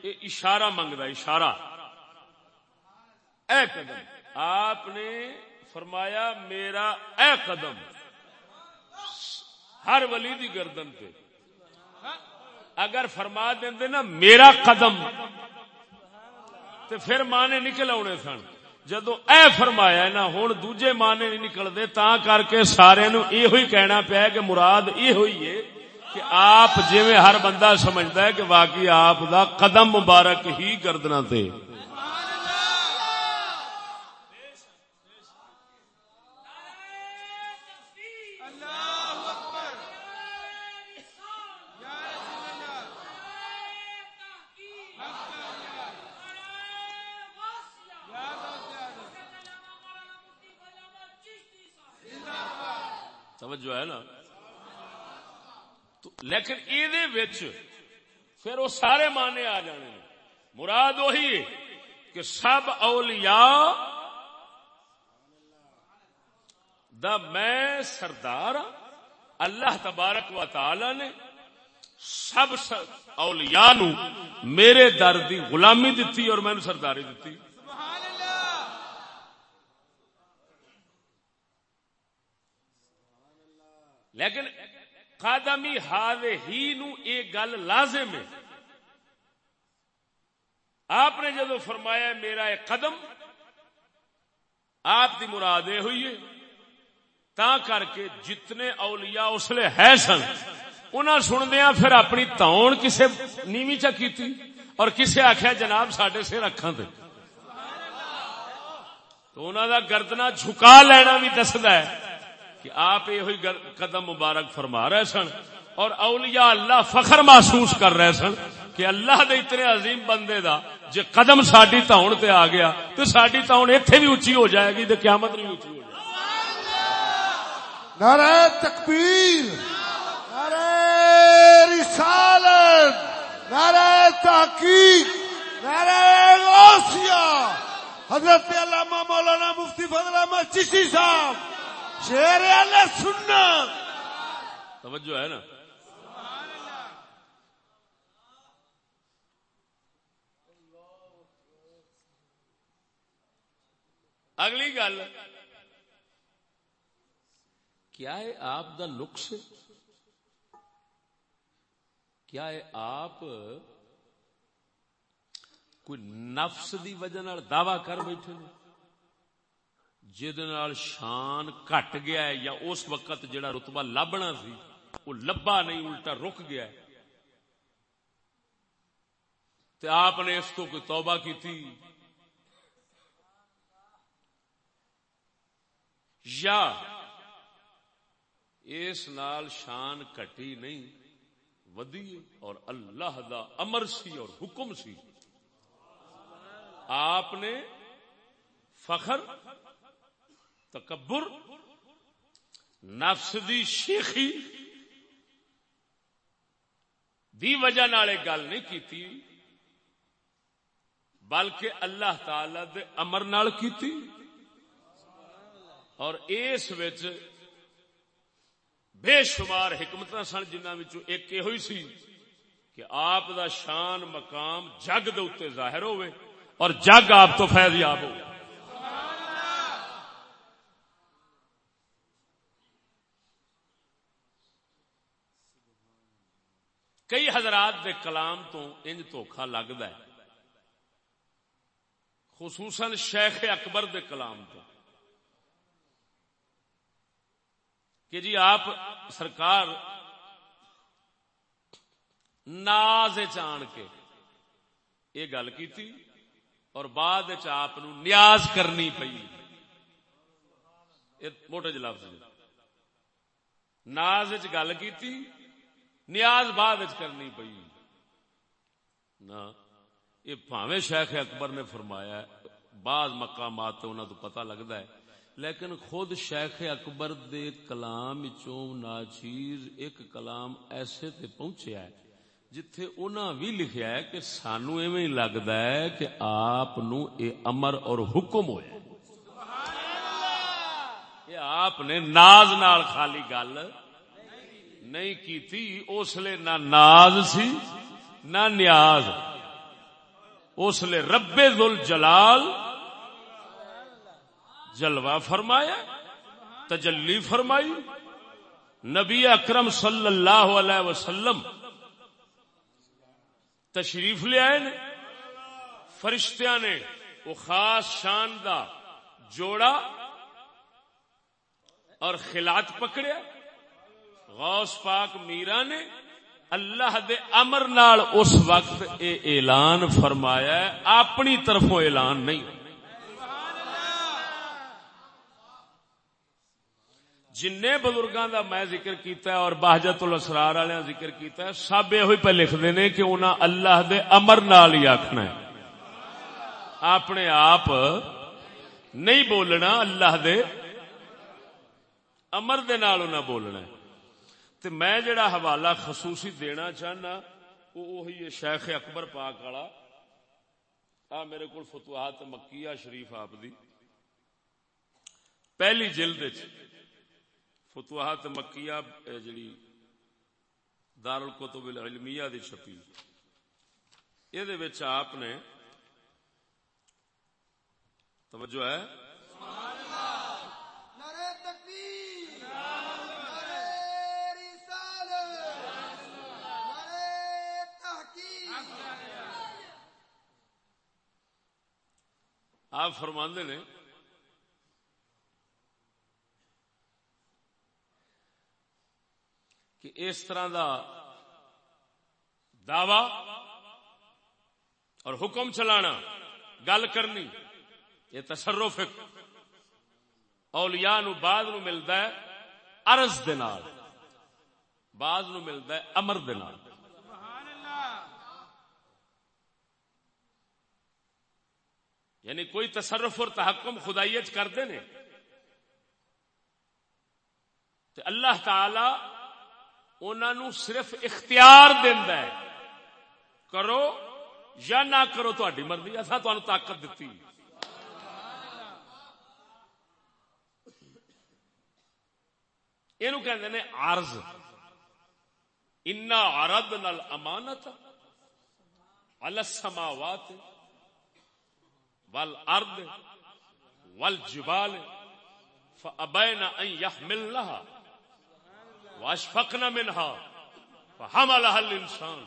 یہ اشارہ منگتا اشارہ۔ اے قدم، آپ نے فرمایا میرا اے قدم۔ ہر ولی دی گردن پہ اگر فرما دیں نا میرا قدم تو پھر مانے نکل آنے سن۔ جدو اے فرمایا نا ہوں دوجے مانے نہیں نکلتے تا کر کے سارے نو یہ کہنا پیا کہ مراد یہ ہوئی ہے۔ کہ آپ جی ہر بندہ سمجھتا ہے کہ واقعی آپ دا قدم مبارک ہی گردنا تے اللہ اکبر یا رسول اللہ یا غوث توجہ ہے نا تو لیکن پھر وہ سارے مانے آ جانے مراد وہی کہ سب اولیاء دا میں سردار ہاں، اللہ تبارک و تعالی نے سب اولیاء نو میرے در دی غلامی دتی اور میں سرداری دتی۔ لیکن قادمی ہاد ہی نو یہ گل لازم ہے۔ آپ نے جدو فرمایا میرا ایک قدم، آپ کی مراد یہ ہوئی ہے۔ تا کر کے جتنے اولیاء اس لیے ہے سن، انہاں سندیا پھر اپنی تون کسے نیوی چا کیتی اور کسے آخیا جناب سڈے سے رکھا تے۔ تو انہوں دا گردنا جھکا لینا بھی دسدا ہے۔ کہ آپ یہ قدم مبارک فرما رہے سن اور اولیاء اللہ فخر محسوس کر رہے سن کہ اللہ دے اتنے عظیم بندے دا جے قدم ساڈی تاؤن تے آ گیا تو ساڈی تاؤن ایتھے بھی اونچی ہو جائے گی تے قیامت بھی اونچی ہو جائے گی۔ نعرہ تکبیر، نعرہ رسالت، نعرہ تحقیق، نعرہ غوثیہ۔ حضرت علامہ مولانا مفتی فضل احمد چشتی صاحب شیر علیہ سنت۔ توجہ ہے نا؟ اگلی گل۔ کیا ہے آپ دا لکس؟ کیا ہے آپ کوئی نفس دی وجہ دعوی کر بیٹھے نے جہد نال شان کٹ گیا ہے یا اس وقت جڑا رتبہ لبنا سی، وہ لبا نہیں، الٹا رک گیا ہے۔ تے آپ نے اس کو کوئی توبہ کی تھی یا اس نال شان کٹی نہیں، ودی اور اللہ دا امر سی اور حکم سی۔ آپ نے فخر تکبر، نفس دی شیخی دی وجہ نال گل نہیں کیتی، بلکہ اللہ تعالی دے امر نال کیتی۔ اور اس وچ بے شمار حکمت سن جنہاں وچوں ایک یہ ہوئی سی کہ آپ دا شان مقام جگ دے اتنے ظاہر ہوئے اور جگ آپ تو فیض یاب ہو کئی حضرات دے کلام تو انج دھوکھا لگتا ہے، خصوصاً شیخ اکبر دے کلام تو۔ کہ جی آپ سرکار ناز چان کے یہ گل کی تھی اور بعد چ آپ نیاز کرنی پئی۔ یہ موٹے جی لفظ ناز چ گل کی نیاز بعد کرنی پئی۔ نہ یہ پاویں شیخ اکبر نے فرمایا ہے بعض مقامات تو انہوں تو پتہ لگتا ہے لیکن خود شیخ اکبر دے کلام چوں ناچیز ایک کلام ایسے تے پہنچیا ہے جتھے انہاں بھی لکھیا ہے کہ سانو ایویں لگدا ہے کہ آپ نو اے امر اور حکم ہویا ہے۔ یہ آپ نے ناز نال خالی گل نہیں کیتی اس لیے نہ ناز سی، نہ نیاز۔ اس لیے رب ذل جلال جلوہ فرمایا، تجلی فرمائی۔ نبی اکرم صلی اللہ علیہ وسلم تشریف لے آئے نے، فرشتیاں نے وہ خاص شان دا جوڑا اور خلات پکڑیا۔ غوث پاک میرا نے اللہ دے امر نال اس وقت اے اعلان فرمایا ہے، اپنی طرفوں اعلان نہیں جن بزرگاں دا میں ذکر کیتا ہے اور بہجت الاسرار والے ذکر کیتا ہے، سب یہ پہ لکھتے نے کہ انہاں اللہ دے امر نال ہی آخنا ہے۔ اپنے آپ نہیں بولنا، اللہ دے امر دے نال انہاں بولنا ہے۔ تے میں جڑا حوالہ خصوصی دینا چاہنا، وہ وہی ہے شیخ اکبر پاک والا۔ آ، میرے کو فتوحات مکیہ شریف آپ دی۔ پہلی جلد فتوحات مکیہ جڑی دار الکتب العلمیہ دی چھپی۔ یہ دے وچ آپ نے توجہ ہے؟ نعرہ تکبیر نعرہ رسالت نعرہ تحقیق آپ فرماندے نے، کہ اس طرح دا دعوی اور حکم چلانا، گل کرنی، یہ تصرف اولیاء نو بعد نو ملدا ہے عرض دے نال، بعد نو ملدا ہے امر دے نال سبحان اللہ یعنی کوئی تصرف اور تحکم خدائیت کرتے نے تے اللہ تعالی انہوں صرف اختیار دیندا ہے۔ کرو یا نہ کرو تہاڈی مرضی اسا تانوں طاقت دتی۔ اینو کہندے نے عرض انا عرضنا السماوات والارض والجبال فابین ان يحملنها واشفقن منها فحملها الانسان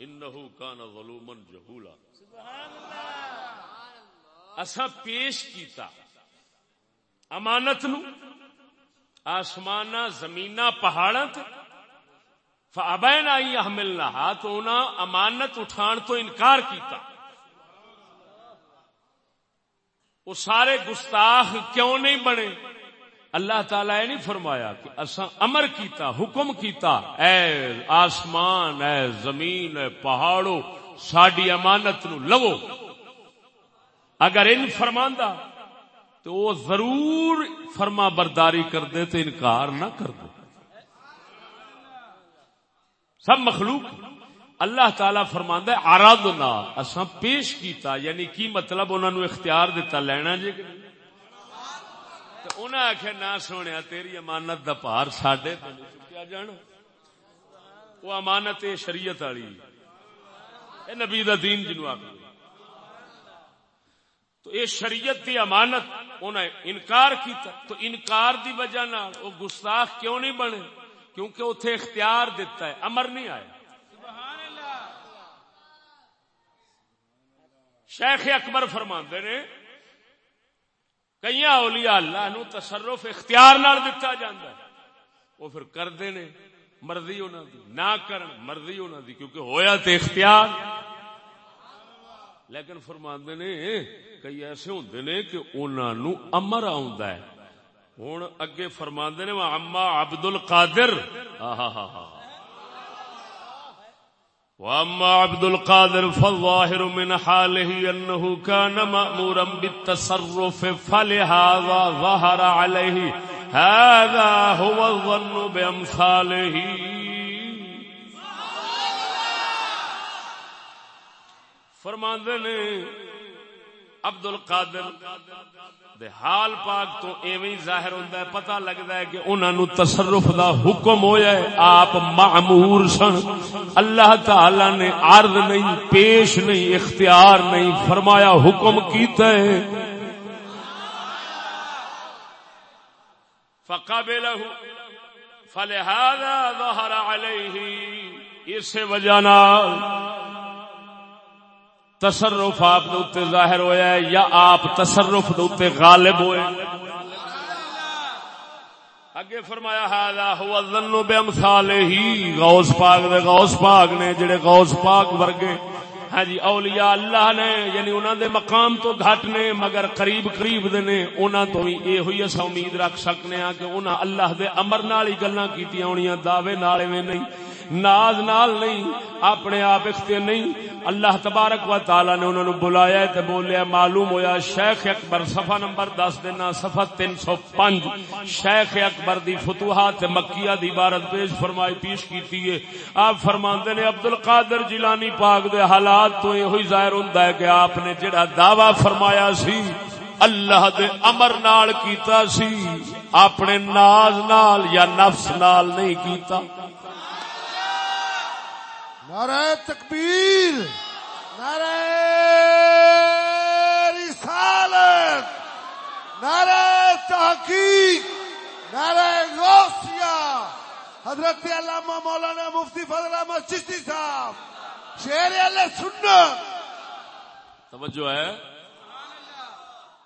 انه كان ظلوما جهولا اسا پیش کیتا امانت نو آسمان زمین پہاڑاں تے فابین ان يحملنها تو انہاں امانت اٹھان تو انکار کیتا۔ وہ سارے گستاخ کیوں نہیں بنے؟ اللہ تعالیٰ یہ نہیں فرمایا کہ اساں امر کیتا، حکم کیتا، اے آسمان، اے زمین، اے پہاڑو ساڈی امانت نو لو اگر ان فرماندا تو وہ ضرور فرما برداری کر دے تو انکار نہ کر دے سب مخلوق۔ اللہ تعالی فرماندا ہے آرادنا اساں پیش کیتا یعنی کی مطلب انہاں نو اختیار دیتا لینا جے کہ انہاں آکھیا نہ سونیا تیری امانت دا بھار ساڈے تے چکیا جانا۔ وہ امانت اے شریعت والی۔ اے نبی دا دین جنوں آکھیا تو اے شریعت دی امانت انہیں انکار کیتا۔ تو انکار دی وجہ نال وہ گستاخ کیوں نہیں بنے؟ کیونکہ اتنے اختیار دیتا ہے، امر نہیں آیا سبحان اللہ شیخ اکبر فرماندے نے کئی اولیاء اللہ نو تصرف اختیار نال دتا جاندا ہے۔ وہ پھر کردے نے مرضی انہاں دی، نہ کرن مرضی انہاں دی، کیونکہ ہویا تے اختیار۔ لیکن فرماندے نے، کئی ایسے ہوندے نے کہ انہاں نو امر آوندا ہے۔ ہن اگے فرماندے نے اما عبد القادر آہا ہا ہا واما عبد القادر فالظاهر من حاله انه كان مامورا بالتصرف، فلهذا ظهر عليه. هذا هو الظن بامثاله فرماندے نے عبد القادر دے حال پاک تو ایویں ظاہر ہوندا ہے، پتہ لگدا ہے کہ انہاں نو تصرف دا حکم ہویا ہے، آپ معمور سن۔ اللہ تعالی نے عرض نہیں، پیش نہیں، اختیار نہیں فرمایا، حکم کیتا ہے۔ فقبله فلهذا ظهر عليه اس وجہ نال تصرف آپ دے ظاہر ہویا ہے یا آپ تصرف دے غالب ہوئے اگے فرمایا ہالا ہوا ظنو بے امثالہی غوث پاک دے غوث پاک نے، جڑے غوث پاک ورگے ہاں جی اولیاء اللہ نے یعنی انہاں دے مقام تو گھٹ نے، مگر قریب قریب دے نے، انہاں تو ہی اے ہوئی اسا امید رکھ سکنے ہاں کہ انہاں اللہ دے امر نال ہی گلاں کیتیاں ہونیاں، دعوے نال ایویں نہیں۔ ناز نال نہیں، اپنے آپ اختیار نہیں۔ اللہ تبارک و تعالی نے انہوں نے بلایا ہے تے بولیا معلوم ہویا شیخ اکبر، صفحہ نمبر دس دینا، صفحہ تین سو پنج شیخ اکبر دی فتوحات مکیہ دی عبارت پیش فرمائی، پیش کیتی ہے۔ آپ فرماندے نے عبد القادر جیلانی پاک دے حالات تو یہ ہوئی ظاہر ہوندا ہے کہ آپ نے جڑا دعویٰ فرمایا سی، اللہ دے امر نال کیتا سی، اپنے ناز نال یا نفس نال نہیں کیتا۔ نعرہ تکبیر، نعرہ رسالت، نعرہ تحقیق، نعرہ غوثیہ۔ حضرت علامہ مولانا مفتی فضل احمد چشتی صاحب، شیر اللہ سنت۔ توجہ ہے۔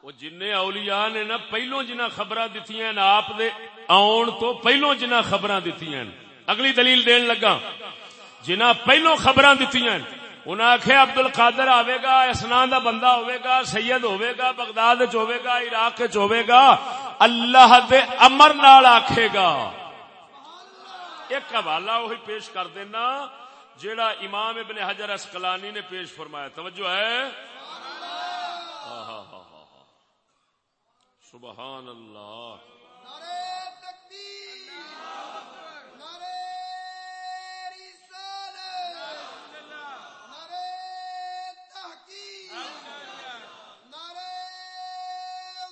وہ جن اولیاء نے نا پہلو جنہ خبر دیتی ہیں آپ دے، آن تو پہلو جنہ خبر دیتی ہیں۔ اگلی دلیل دین لگا۔ جنہ پہلو خبر دیتی ہیں۔ آخیا ابد ال قادر آئے گا، اسنان دا بندہ ہوئے گا، سید ہوئے گا، بغداد چوے گا، عراق چوے گا۔ اللہ دے امر نال آکھے گا۔ ایک حوالہ وہی پیش کر دینا، جیڑا امام ابن حجر اسکلانی نے پیش فرمایا۔ توجہ ہے؟ سبحان اللہ نعرہ تکبیر نعرہ رسالت نعرہ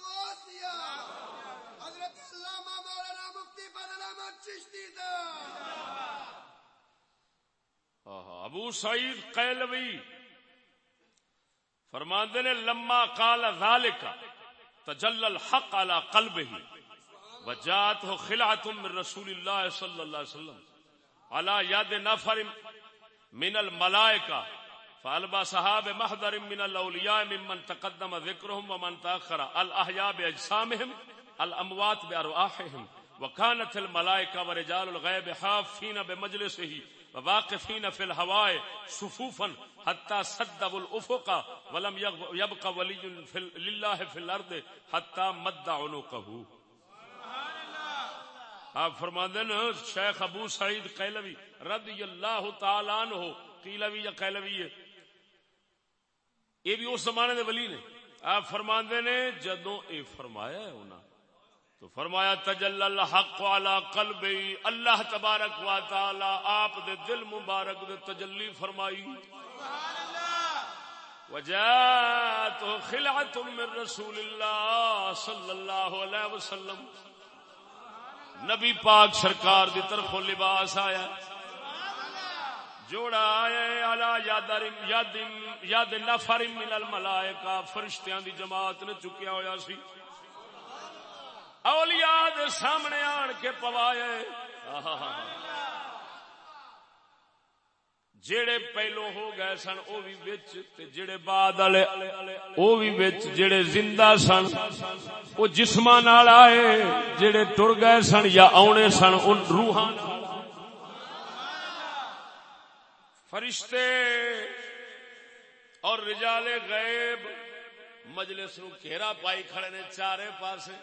غوثیہ حضرت علامہ مولانا مفتی فضل احمد چشتی ابو سعید قیلوی فرماندے نے لما قال ذالک تجل الحق على قلبه وجاءته خلعة من رسول الله صلى الله عليه وسلم على يد نفر من الملائكة فألبى صحاب محضر من الأولياء ممن تقدم ذكرهم ومن تأخر الأحياء بأجسامهم الأموات بأرواحهم وكانت الملائكة ورجال الغيب حافين بمجلسه وواقفين في الهواء صفوفا حتى سدوا الأفق ولم يبق ولي في لله في الأرض حتى مد عنقه. آپ فرماندے نا، شیخ ابو سعید قیلوی رضی اللہ تعالی عنہ، قیلوی یا قیلوی ہے؟ یہ بھی اس زمانے دے ولی نے۔ آپ فرماندے نے جدوں اے فرمایا ہے انہاں تو فرمایا تجل الحق علی قلبی اللہ تبارک و تعالی آپ دے دل مبارک دے تجلی فرمائی۔ وجات خلعت من رسول اللہ صلی اللہ علیہ وسلم۔ نبی پاک سرکار دی طرف لباس آیا۔ جوڑا آیا علا یاد یاد نفر من الملائکہ، فرشتیاں دی جماعت نے چکیا ہویا سی۔ اولیاء دے سامنے آن کے پوائے جڑے پہلو ہو گئے سن، او بھی وچ، تے جڑے بعد والے او بھی وچ جڑے زندہ سن، او جسماں نال آئے جڑے ٹر گئے سن یا اونے سن، ان روحاں فرشتے اور رجال غیب مجلس نو گھیرا پائی کھڑے نے چارے پاسے۔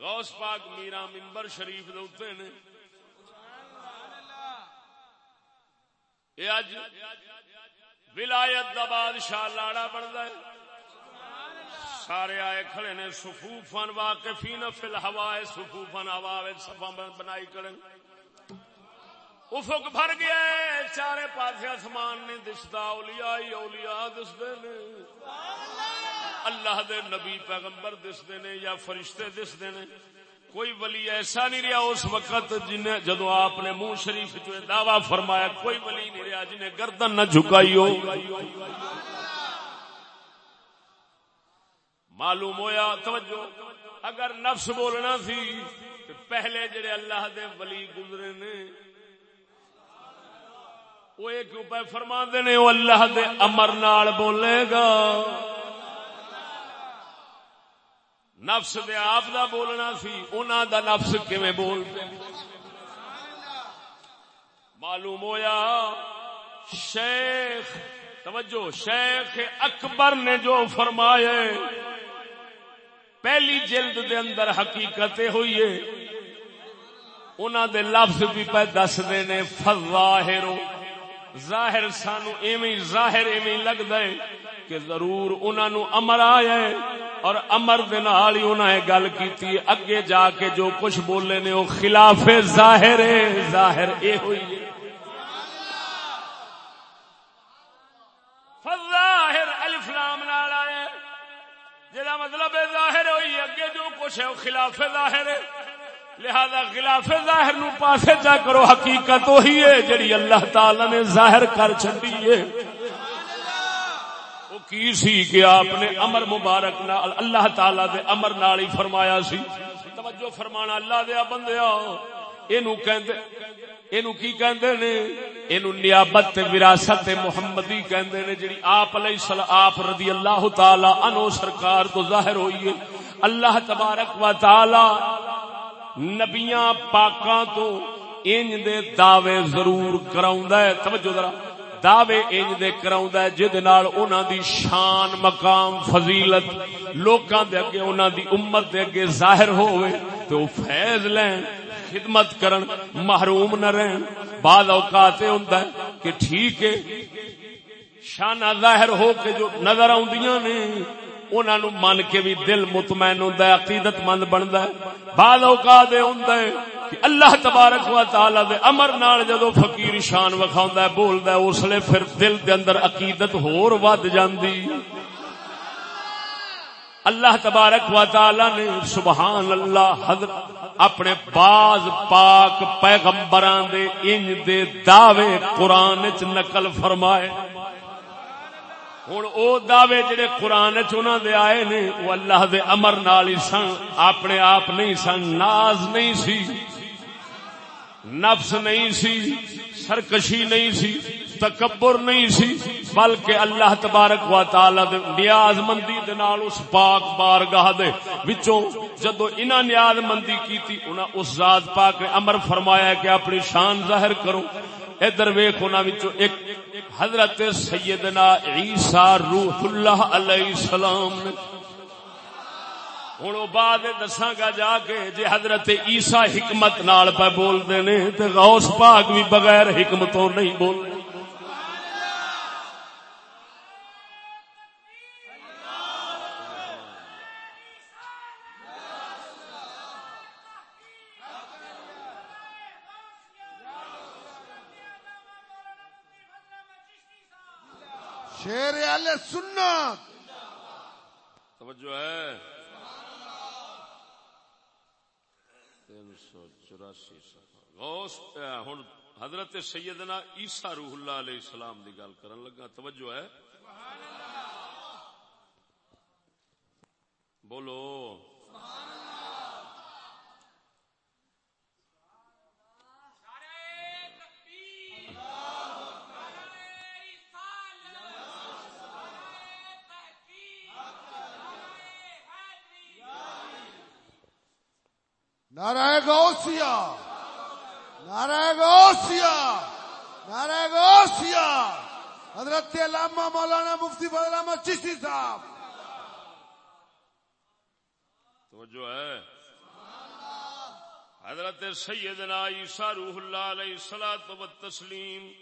غوث پاک میرا ممبر شریف دے نے۔ یہ اج ولایت دا بادشاہ لاڑا بنتا ہے۔ سارے آئے کھڑے نے سفوفن واقفین فی الہوا سفوفن ہوا سفا بنائی کرن افق بھر گیا ہے۔ چارے پاسے آسمان نہیں دستا اولیاء ہی اولیاء دستے نے۔ اللہ دے نبی پیغمبر دستے نے یا فرشتے دستے نے۔ کوئی ولی ایسا نہیں رہا اس وقت جنہیں جدو آپ نے منہ شریف جو دعوی فرمایا، کوئی ولی نہیں رہا جنہیں گردن نہ جھکائی ہو۔ معلوم ہویا، توجہ، اگر نفس بولنا سی پہلے جڑے اللہ دے ولی گزرے نے وہ ایک اوپر فرما نے؟ وہ اللہ دے امر نال بولے گا۔ نفس دے آپ دا بولنا سی، انہاں دا نفس کیویں بولتے؟ معلوم ہویا؟ شیخ، توجہ، شیخ اکبر نے جو فرمائے پہلی جلد دے اندر حقیقت ہوئی ہے۔ انہاں دے لفظ بھی پہ دس دے نے ظاہر سانو ایویں ظاہر ایویں لگدا ہے کہ ضرور انہاں نو امر آیا ہے اور امر دے نال ہی انہاں نے گل کیتی ہے۔ اگے جا کے جو کچھ بولے نے او خلاف ظاہر ہے، ظاہر اے ہوئی ہے۔ فظاہر الف لام نال آیا ہے۔ مطلب ہے ظاہر ہوئی اگے جو کچھ ہے وہ خلاف ظاہر ہے۔ لہذا خلاف ظاہر نو پاسے جا کرو، حقیقت وہی ہے جڑی اللہ تعالی نے ظاہر کر چڈی ہے۔ وہ کی سی کہ آپ نے امر مبارک نال، اللہ تعالی دے امر نال ہی فرمایا سی۔ توجہ فرمانا اللہ دیا بندیا، اینو کہندے، اینو کی کہندے نے؟ اینو نیابت تے وراثت محمدی کہندے نے، جڑی آپ علیہ السلام، آپ رضی اللہ تعالی عنہ سرکار تو ظاہر ہوئی ہے۔ اللہ تبارک و تعالی نبیاں پاکاں تو انج دے دعوے ضرور کراوندا ہے۔ توجہ ذرا۔ دعوے انج دے کراوندا ہے جے نال انہاں دی شان، مقام، فضیلت لوکاں دے اگے، انہاں دی امت دے اگے ظاہر ہوئے تو فیض لین، خدمت کرن، محروم نہ رہن۔ بعض اوقات ہوندا ہے کہ ٹھیک ہے، شانہ ظاہر ہو کے جو نظر آوندیاں نے انہاں نو من کے بھی دل مطمئن ہوندا ہے عقیدت مند بندا ہے۔ بعض اوقات ہوندا ہے کہ اللہ تبارک و تعالی دے امر نال جدو فقیر شان وکھاوندا ہے، بولدا ہے، اس لیے پھر دل دے اندر عقیدت ہور ود جاندی۔ اللہ تبارک و تعالی نے سبحان اللہ حضرت اپنے باز پاک پیغمبران دے انج دے دعوے قرآن چ نقل فرمائے۔ ہوں او دعوے جڑے قرآن چ دے آئے نے وہ اللہ دے امر نال ہی سن اپنے آپ نہیں سن ناز نہیں سی نفس نہیں سی سرکشی نہیں سی تکبر نہیں سی بلکہ اللہ تبارک و تعالی دے نیاز مندی دے نال اس پاک بارگاہ دے وچوں جدو انہاں نیاز مندی کیتی انہاں اس ذات پاک نے امر فرمایا کہ اپنی شان ظاہر کرو ادھر ویخ انہاں وچوں ایک حضرت سیدنا عیسیٰ روح اللہ علیہ السلام نے۔ ہوں وہ بعد دساں گا جا کے جی حضرت عیسا حکمت نال پہ بولتے نے تو غوث پاک بھی بغیر حکمتوں نہیں بولتے شیر اہل سنت۔ توجہ ہے۔ تین سو چوراسی غوث ہوں حضرت سیدنا عیسیٰ روح اللہ علیہ السلام دی گل کرن لگا۔ توجہ ہے۔ بولو نعرہ غوثیہ نعرہ غوثیہ نعرہ غوثیہ حضرت علامہ مولانا مفتی فضل احمد چشتی صاحب توجہ ہے حضرت سیدنا عیسیٰ روح اللہ علیہ الصلوۃ و تسلیم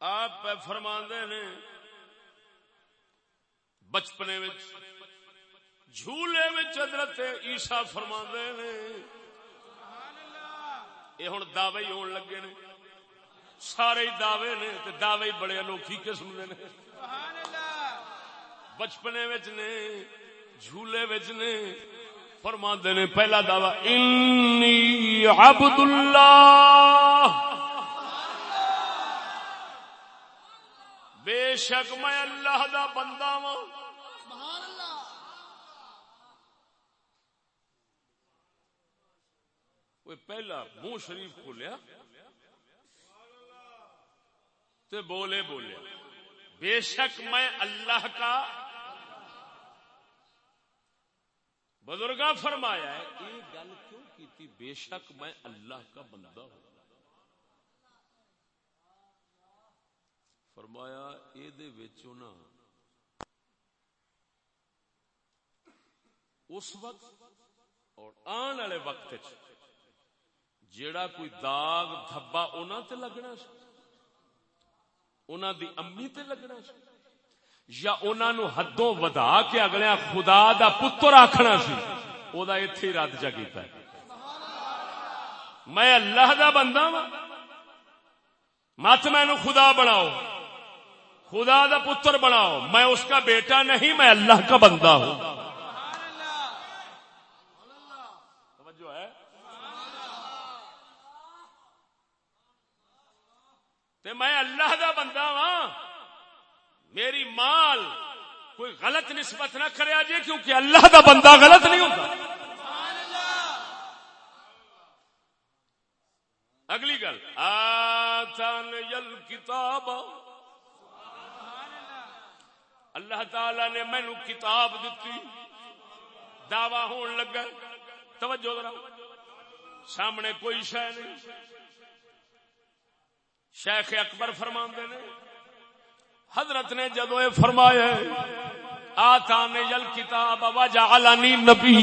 آپ فرما نے بچپنے وچ جھولے وچ حضرت عیسیٰ فرما نے یہ ہوں دعوے ہون لگے نے۔ سارے دعوے نے تے دعوے بڑے انوکھی قسم دے نے۔ بچپنے وچ نے جھولے وچ نے فرما نے، پہلا دعوی انی عبد اللہ بے شک میں اللہ دا بندہ ہاں۔ وا پہلا منہ شریف کھولیا۔ تے بولے بولے۔ بے شک میں اللہ کا بزرگا فرمایا ہے، یہ گل کیوں کی بے شک میں اللہ کا بندہ ہوں۔ فرمایا یہ دے وچوں نا اس وقت اور آن والے وقت جیڑا کوئی داغ دھبا انہاں تے لگنا سی انہاں دی امی تے لگنا سی یا انہاں نو حدوں ودا کے اگلے خدا دا پتر آکھنا سی، او دا ایتھے ہی رد جا کیتا ہے میں اللہ دا بندہ وا مت مینو خدا بناؤ۔ خدا دا پتر بناؤ۔ میں اس کا بیٹا نہیں، میں اللہ کا بندہ ہوں۔ توجہ ہے۔ تے میں اللہ دا بندہ ہاں میری مال کوئی غلط نسبت نہ کرے جی کیونکہ اللہ دا بندہ غلط نہیں ہوتا۔ اگلی گل۔ آتان یل کتاب اللہ تعالی نے مینو کتاب دیتی دعوی ہون لگا۔ توجہ ذرا۔ سامنے کوئی شہ نہیں۔ شیخ اکبر فرما نے۔ حضرت نے جدو یہ فرمایا آتا نے جل کتاب وجعلنی نبی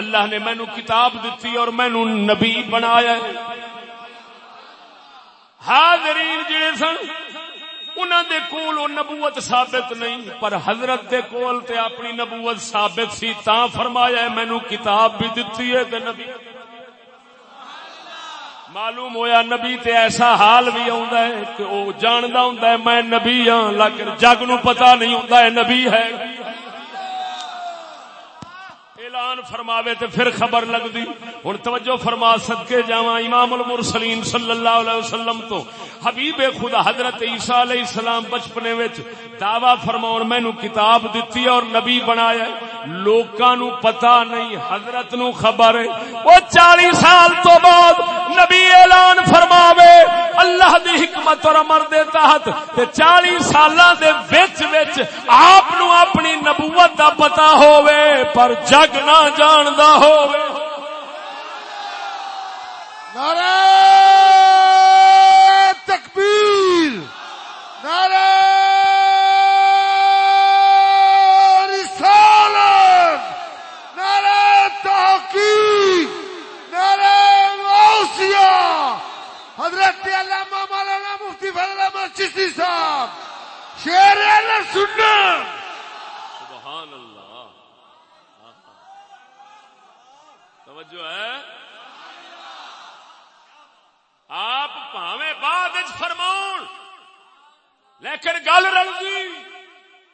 اللہ نے مینو کتاب دیتی اور مینو نبی بنایا حاضرین جڑے سن انہوں دے کول وہ نبوت ثابت نہیں، پر حضرت دے کول تے اپنی نبوت ثابت سی تا فرمایا ہے مینو کتاب بھی دتی ہے۔ تے نبی معلوم ہویا نبی تے ایسا حال بھی آندا ہے کہ او جاندا ہوندا ہے میں نبی ہاں لیکن جگ نو پتہ نہیں ہوندا ہے نبی ہے۔ اعلان فرماوے تے پھر خبر لگ دی ہن توجہ فرما صدقے جاواں امام المرسلین صلی اللہ علیہ وسلم تو۔ حبیب خدا حضرت عیسیٰ علیہ السلام بچپنے وچ دعوی فرماون مینوں کتاب دتی اور نبی بنایا لوکاں نو پتہ نہیں، حضرت نو خبر ہے۔ او 40 سال تو بعد نبی اعلان فرماوے، اللہ دی حکمت اور امر دے تحت تے 40 سالاں دے وچ وچ آپ نو اپنی نبوت دا پتہ ہووے، پر جگ نہ جاندا ہووے۔ نعرہ تکبیر، نعرہ رسالت، نعرہ تحقیق، نعرہ غوثیہ حضرت علامہ مولانا مفتی فضل احمد چشتی صاحب، شیر سننا سبحان اللہ توجہ ہے۔ آپ پاوے بعد فرماؤ لیکن گل رنگی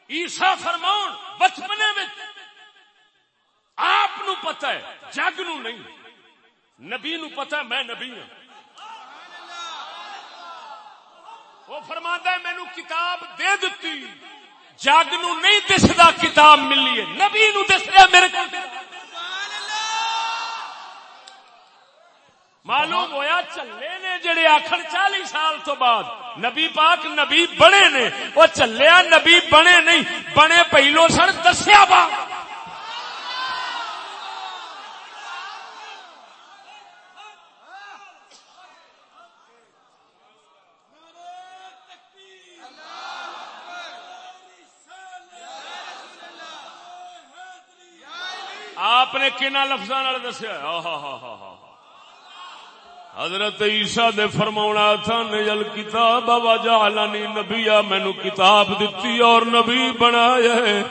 عیسا فرماؤ بچپنے میں آپ نو پتا ہے، جگ نو نہیں۔ نبی نو پتا ہے، میں نبی ہوں وہ فرماتا ہے مینو کتاب دے دیتی جگ نو نہیں دسدا، کتاب ملی ہے۔ نبی نو دس رہا میرے کو معلوم ہویا چلے نے جڑے آخر چالی سال تو بعد نبی پاک نبی بنے نے، وہ چلیا نبی بنے نہیں، بنے پہلو سن دسیا با۔ آپ نے کنا لفظ دسیا؟ ہاں ہاں ہاں ہاں حضرت عیسیٰ دے فرماونا تھا نجل کتاب و وجعلنی نبیا مینو کتاب دتی اور نبی بنایا ہے۔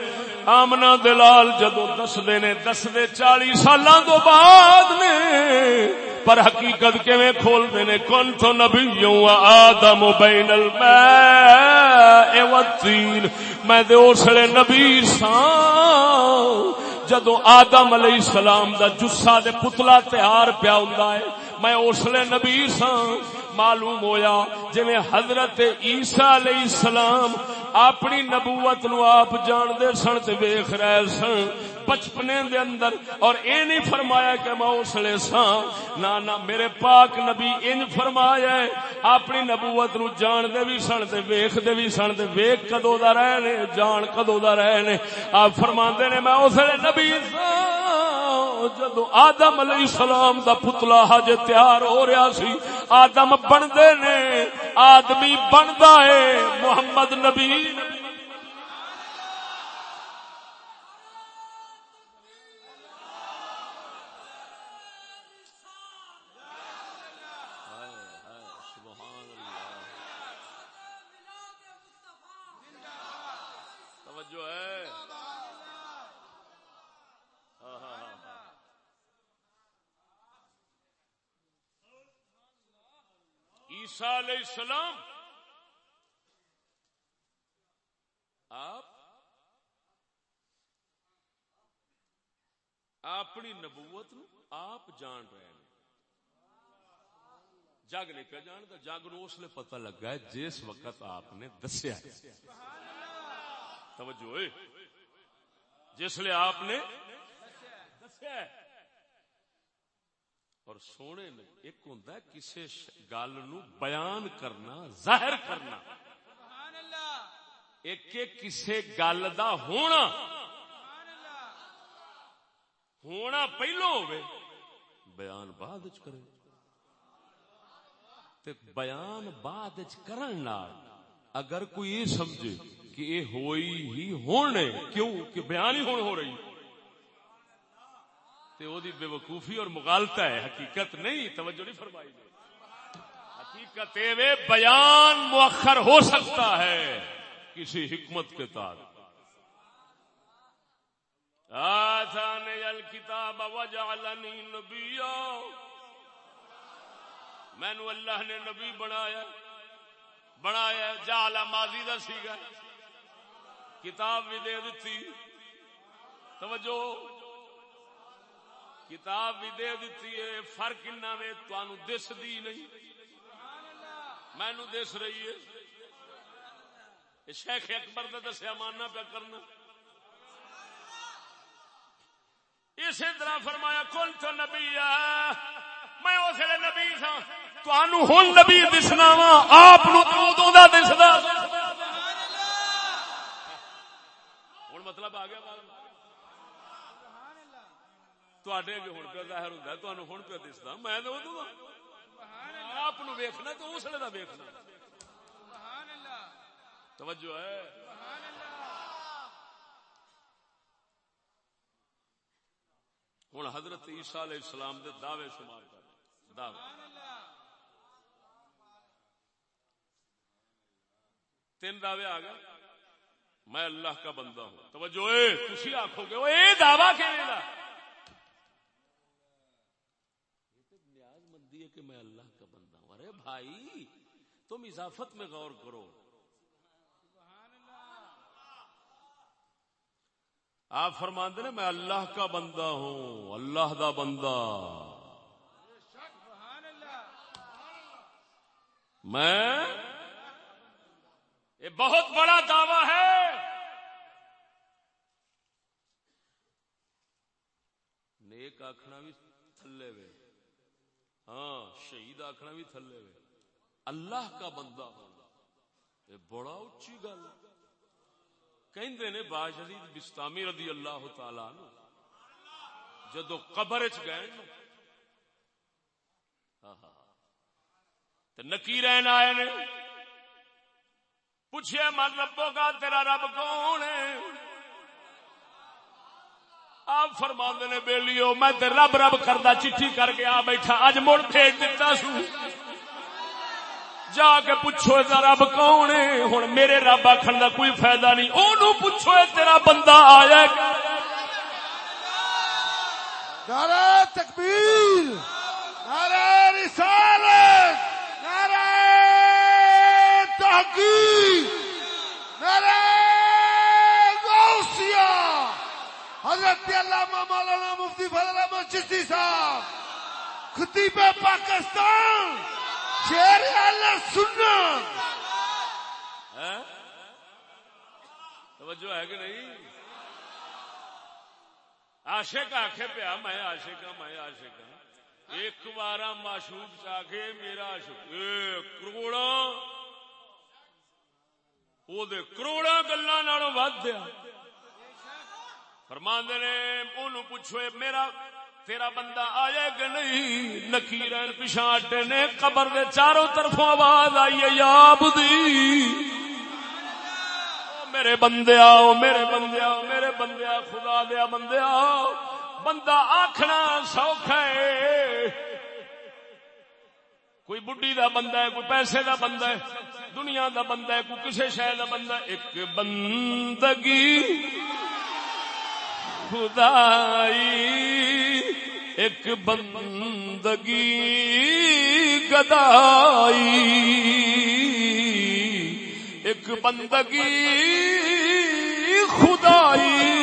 آمنا دلال جدو دس دے نے دس دے چالی سالاں تو بعد نے۔ پر حقیقت کیویں کھول دے نے؟ کون تو نبیوں آدم بین الماء والطین میں دے اسلے نبی ساں۔ جدو آدم علیہ السلام دا جسا دے پتلا تیار پیا ہوندا ہے میں اسلے نبی سا معلوم ہویا جی حضرت عیسیٰ علیہ السلام اپنی نبوت نو آپ جان دے سن تے ویخ رہے سن بچپنے دے اندر اور اے نہیں فرمایا کہ میں اس لیے ساں۔ نا نا میرے پاک نبی ان فرمایا ہے۔ اپنی نبوت نو جان دے بھی سن تے ویخ دے بھی سن تے ویخ کدو دا رہنے جان کدو دا رہنے آپ فرما نے، میں اس لیے نبی ساں۔ جدو آدم علیہ السلام دا پتلا حج تیار ہو رہا سی، آدم بندے نے، آدمی بنتا ہے، محمد نبی توجہ ہے ہاں ہاں ہاں عیسیٰ علیہ السلام، آپ اپنی نبوت نو آپ جان رہے ہیں۔ جگ نہیں پہ جان جگ نو اس لیے پتہ لگا ہے جس وقت آپ نے دسیا توجہ جس لیے آپ نے دسیا اور سونے نے ایک ہوں کسی گل نو بیان کرنا، ظاہر کرنا۔ ایک کسی گل دا ہونا۔ ہونا پہلو ہوئے، بیان بعد چ کرے۔ تے بیان بعد چ کرن نال اگر کوئی یہ سمجھے کہ یہ ہوئی ہی ہونے، کیوں؟ کہ بیان ہی ہون ہو رہی۔ تے او دی بے وقوفی اور مغالطہ ہے، حقیقت نہیں، توجہ نہیں فرمائی گئی۔ حقیقت اے بیان مؤخر ہو سکتا ہے کسی حکمت کے تحت۔ آتانی الکتاب وجعلنی نبیا۔ مینو اللہ نے نبی بنایا بنایا، جعل ماضی دا سیگا۔ کتاب بھی دے دیتی توجہ۔ کتاب بھی دے دیتی ہے، فرق انہ میں تو دس دی نہیں۔ مینو دس رہی ہے۔ شیخ اکبر دا دسیا، ماننا پہ کرنا۔ اسی طرح فرمایا کل تو نبی میں اس لیے نبی سا تو ہوں نبی دسنا وا آپ ادو کا دسدا ہوں مطلب آ گیا۔ تے ہوں پہ ظاہر ہوتا ہے تمہیں ہوں پہ دستا میں تو ادو آپ ویخنا تو اس لیے ویخنا توجہ ہے ہوں حضرت عیسیٰ علیہ السلام دے دعوے شمار کر دعوے تین دعوے آ گئے میں اللہ کا بندہ ہوں توجہ اے آخو گے وہ اے دعویٰ کہ نیاز مندی ہے کہ میں اللہ کا بندہ ہوں ارے بھائی، تم اضافت میں غور کرو۔ آپ فرماندے نے میں اللہ کا بندہ ہوں، اللہ دا بندہ۔ میں، یہ بہت بڑا دعوی ہے۔ نیک آخنا بھی تھلے وے۔ ہاں شہید آخنا بھی تھلے وے۔ اللہ کا بندہ۔ ہونا یہ بڑا اچھی گل۔ کہندے نے باشدید بستامی رضی اللہ تعالی عنہ، جدو قبر چ گئے ہاں، ہاں، ہاں۔ تو نکیرین آئے نے۔ پوچھے من مطلب ربو کا تیرا رب کون ہے؟ آپ فرما نے بیلیو، میں تے رب رب کردا چٹھی کر کے آ بیٹھا، اج مڑ بھیج دیتا سو۔ جا کے پوچھو دا رب کون ہے؟ ہن میرے رب آکھن دا کوئی فائدہ نہیں۔ اونوں پوچھو اے تیرا بندہ آیا کہ نعرہ تکبیر، نعرہ رسالت، نعرہ تحقیق نعرہ غوثیہ حضرت علامہ مولانا مفتی فضل احمد چشتی صاحب، خطیب پاکستان، شیر اہل سنت۔ ہاں؟ توجہ ہے کہ نہیں؟ عاشق آخے پیا میں، عاشق ہاں میں عاشق ہاں۔ ایک بار معشوق چاہے میرا عاشق۔ کروڑا وہ کروڑا گلا نالوں ود دیا فرماندے نے، اونوں پوچھو میرا، تیرا بندہ آئے کہ نہیں؟ نکیرن پچھاٹے نے، قبر دے چاروں طرفوں آواز آئی ہے یا بدی میرے بندے آؤ میرے بندے آؤ میرے بندے آؤ، خدا دیا بندے آؤ۔ بندہ آخنا سوکھ ہے۔ کوئی بڈی دا بندہ ہے، کوئی پیسے دا بندہ ہے، دنیا دا بندہ ہے، کوئی کسی شہر دا بندہ ہے، ایک بندگی۔ خدائی، ایک بندگی گدائی۔ ایک بندگی خدائی۔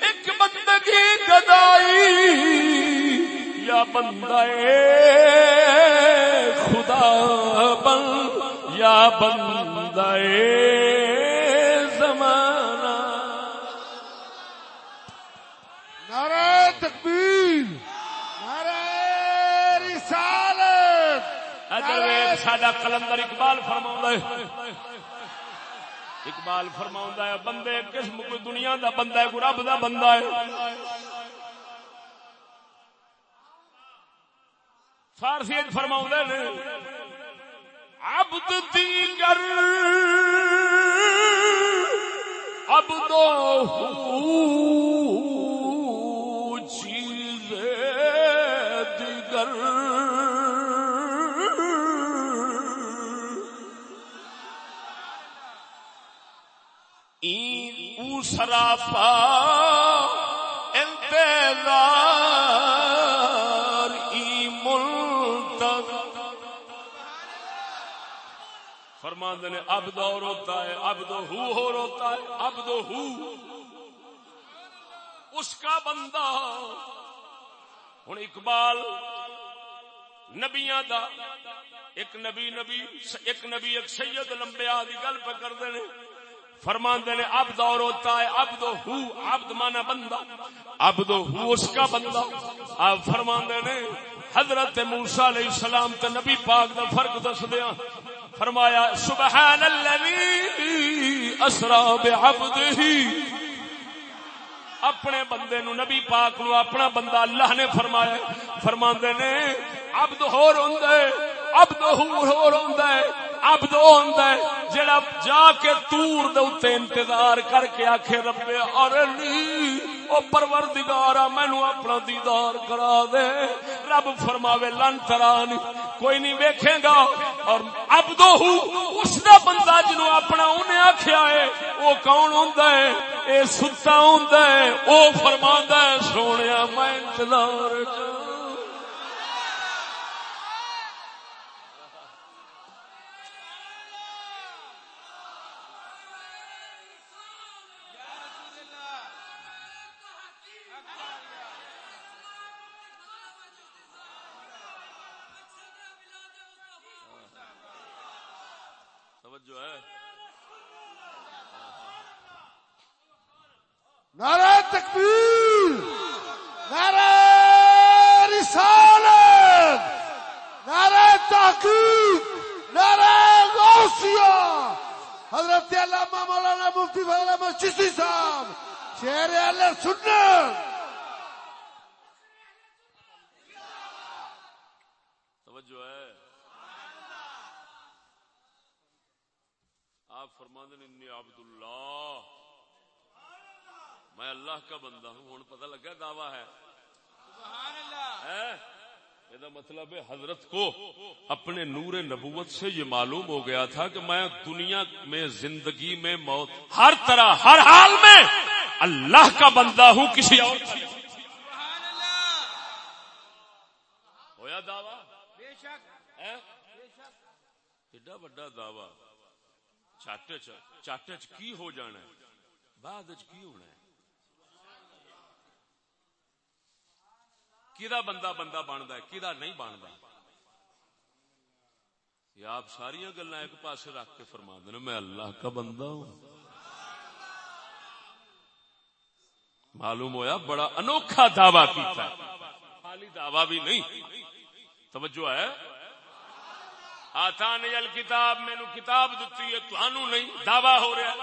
ایک بندگی گدائی۔ یا بندہ خدا بن، یا بندہ ساڈا کلندر اقبال فرما اقبال فرما ہے، بندے، قسم، کوئی دنیا دا بندہ ہے، کوئی رب دا بندہ ہے۔ فارسی فرما نے عبد دیگر عبدو سراپا انتظار ای نے اب دور ہوتا ہے اب دو ہو ہو ہوتا ہے اب دو ہو۔ اس کا بندہ ہوں اقبال نبیاں دا، ایک نبی نبی، ایک نبی، ایک سید لمبیا دی گل پہ کرتے ہیں فرماندے نے اب دور ہوتا ہے اب دو ہو، عبد مانا بندہ اب دو ہو اس کا بندہ. اب فرماندے نے، حضرت موسیٰ علیہ السلام تے نبی پاک دا فرق دس دیا فرمایا سبحان الذي اسرا بعبده اپنے بندے نو نبی پاک نو اپنا بندہ اللہ نے فرمایا. فرماندے نے، عبد ہور ہوندا ہے، عبد ہور ہوندا ہے، عبد او ہوندا ہے. جڑا جا کے تور دے انتظار کر کے آکھے رب ارنی او پروردگارا مینوں اپنا دیدار کرا دے۔ رب فرماوے، لن ترانی، کوئی نہیں ویکھے گا۔ اور عبد اس دا بندہ جنوں اپنا انہیں آکھیا ہے او کون ہوندا ہے؟ اے ستا ہوندا ہے، او فرماندا ہے، سونیا، میں انتظار کر توجہ ہے نعرہ تکبیر نعرہ رسالت نعرہ تحقیق نعرہ غوثیہ حضرت علامہ مولانا مفتی فضل احمد چشتی صاحب شہر اہل سنت توجہ ہے فرماندن انی عبد اللہ میں اللہ کا بندہ ہوں ہوں پتہ لگا دعویٰ ہے؟ سبحان اللہ۔ ہے؟ یہ مطلب ہے حضرت کو اپنے نور نبوت سے یہ معلوم ہو گیا تھا کہ میں دنیا میں زندگی میں موت ہر طرح ہر حال میں اللہ کا بندہ ہوں کسی اور ہویا دعویٰ؟ ایڈا بڑا دعوی۔ چٹ چٹ چ کی ہو جانا ہے؟ بعد چ کی ہونا ہے؟ کدا بندہ بندہ بنتا ہے کدا نہیں بنتا یہ آپ ساری گلا ایک پاسے رکھ کے فرما دینا میں اللہ کا بندہ ہوں۔ معلوم ہویا بڑا انوکھا دعوی کیتا ہے۔ خالی دعوی بھی نہیں، توجہ ہے۔ آتا نجل کتاب مینو کتاب دتی ہے تھانو نہیں دعوی ہو رہا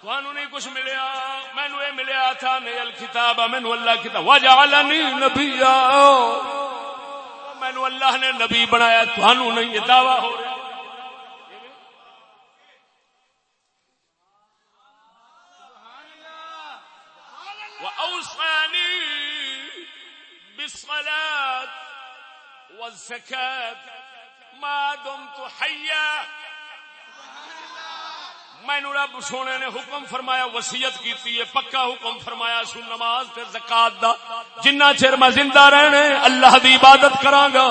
تھانو نہیں کچھ ملیا، مینو یہ ملیا تھا نجل کتاب مینو اللہ کتاب وجعلنی نبیا۔ مینو اللہ نے نبی بنایا تھانو نہیں یہ دعوی ہو رہا وأوصاني بالصلاة والزكاة۔ ما دمت حيا مینو رب سونے نے حکم فرمایا وسیعت کیتی ہے، پکا حکم فرمایا سو نماز تے زکات دا۔ جنہ چر میں زندہ رہنے، اللہ دی عبادت کراں گا۔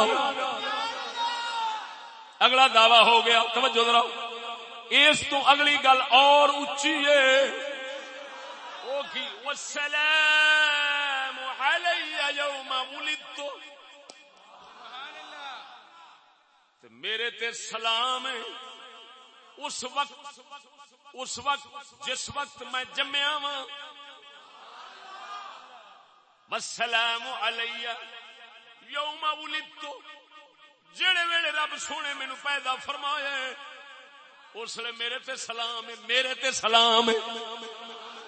اگلا دعویٰ ہو گیا، توجہ ذرا۔ اس تو اگلی گل اور اچھی ہے۔ وہ کی؟ والسلام علی یوم ولدت تے میرے تے سلام ہے۔ اس وقت اس وقت جس وقت میں جمیا وا والسلام علی یوم ولدت۔ جڑے ویلے رب سونے مینو پیدا فرمایا ہے، اس لیے میرے تے سلام ہے، میرے تے سلام ہے۔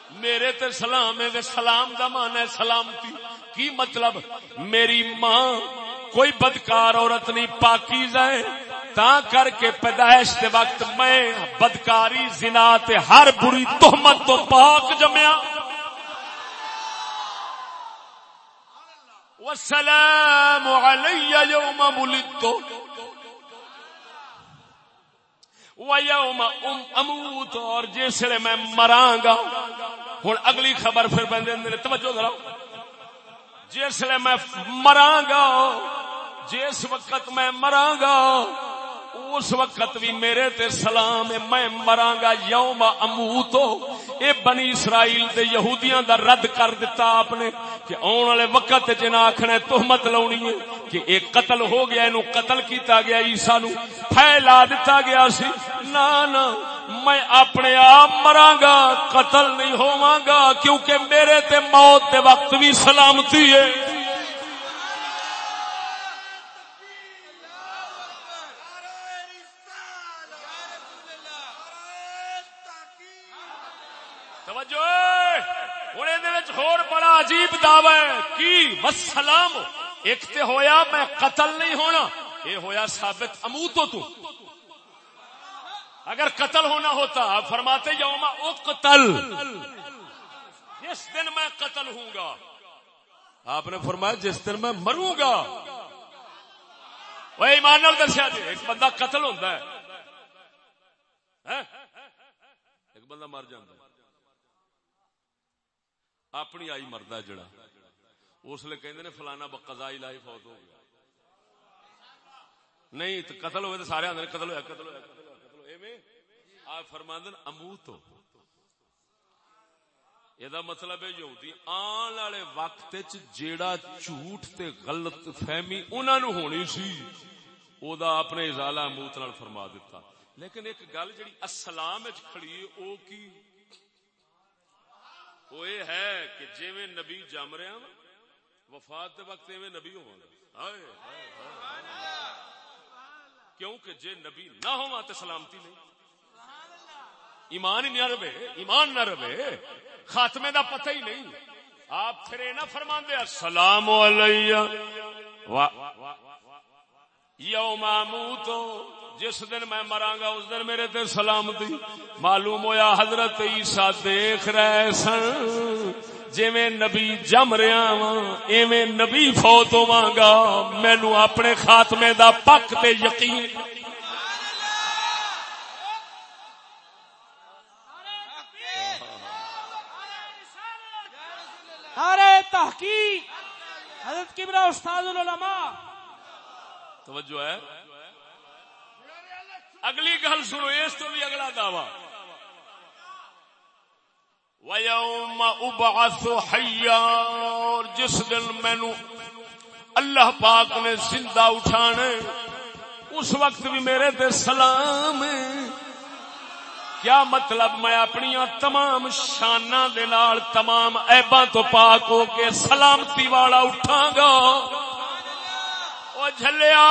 میرے تے سلام ہے سلام دا مان ہے سلامتی۔ کی مطلب؟ میری ماں۔ کوئی بدکار عورت نہیں، پاکیزہ ہے۔ تا کر کے پیدائش دے وقت میں بدکاری، زنا تے ہر بری تہمت تو پاک جمیا والسلام علی یوم ولدت۔ ویوم ام اموت۔ اور جسے میں مراں گا ہوں اگلی خبر پھر بندے توجہ ذرا جسے میں مراں گا جس وقت میں مراں گا، اس وقت بھی میرے تے سلام میں مراں گا یوم اموت۔ اے بنی اسرائیل دے یہودیاں دا رد کر دیتا آپ نے کہ آن والے وقت جنا آخنا تہمت لاونی ہے کہ ایک قتل ہو گیا، اینو قتل کیتا گیا، عیسیٰ نو پھیلا دیتا گیا سی۔ نا نا میں اپنے آپ مراں گا، قتل نہیں ہوواں گا، کیونکہ میرے تے موت دے وقت بھی سلامتی ہے توجہ ہوں یہ ہور بڑا عجیب دعوی ہے کی وسلام، ایک تے ہویا میں قتل نہیں ہونا یہ ہویا ثابت اموتو تو اگر قتل ہونا ہوتا، آپ فرماتے یوم اقتل۔ جس دن میں قتل ہوں گا۔ آپ نے فرمایا جس دن میں مروں گا۔ وہ ایمان نال دسیا جی ایک بندہ قتل ہوتا ہے۔ ہاں؟ ایک بندہ مر جاتا ہے۔ اپنی آئی مرد ہے جڑا۔ اس لیے کہ نے فلانا بقضا الہی فوت ہو گیا۔ نہیں، تو قتل ہوئے تو سارے آدھے قتل ہوا قتل ہوا قتل ہوا قتل آپ فرماندن اموت ہو یہ مطلب ہے یہودی آن والے وقت جیڑا جھوٹ تے غلط فہمی انہاں نو ہونی سی، او دا اپنے ازالہ اموت نال فرما دیتا لیکن ایک گل جڑی اسلام وچ کھڑی ہے، او کی؟ وہ یہ ہے کہ جی میں نبی جم رہا ہاں وا وفات وقت ایویں نبی ہوا کیونکہ جے نبی نہ ہوا تو سلامتی نہیں۔ ایمان ہی نہ رہے، ایمان نہ رہے، خاتمے دا پتہ ہی نہیں۔ آپ پھر یہ نہ فرما دے السلام علیہ۔ یوم موت جس دن میں مراں گا اس دن میرے تے سلامتی۔ معلوم ہویا حضرت عیسیٰ دیکھ رہے سن۔ میں نبی جم رہا وا ایویں نبی فوت ہوا گا۔ مینو اپنے خاتمے دا پک تے یقین۔ تحقیق۔ حضرت کبرا استاد العلماء۔ توجہ ہے۔ اگلی گل سنو، اس تو بھی اگلا دعوی۔ وَيَوْمَ أُبْعَثُ اور جس دن مینو اللہ پاک نے زندہ اٹھانے اس وقت بھی میرے تے سلام کیا مطلب میں اپنی تمام شانہ دے نال، تمام عیباں تو پاک ہو کے سلامتی والا اٹھاں گا؟ جھلیا۔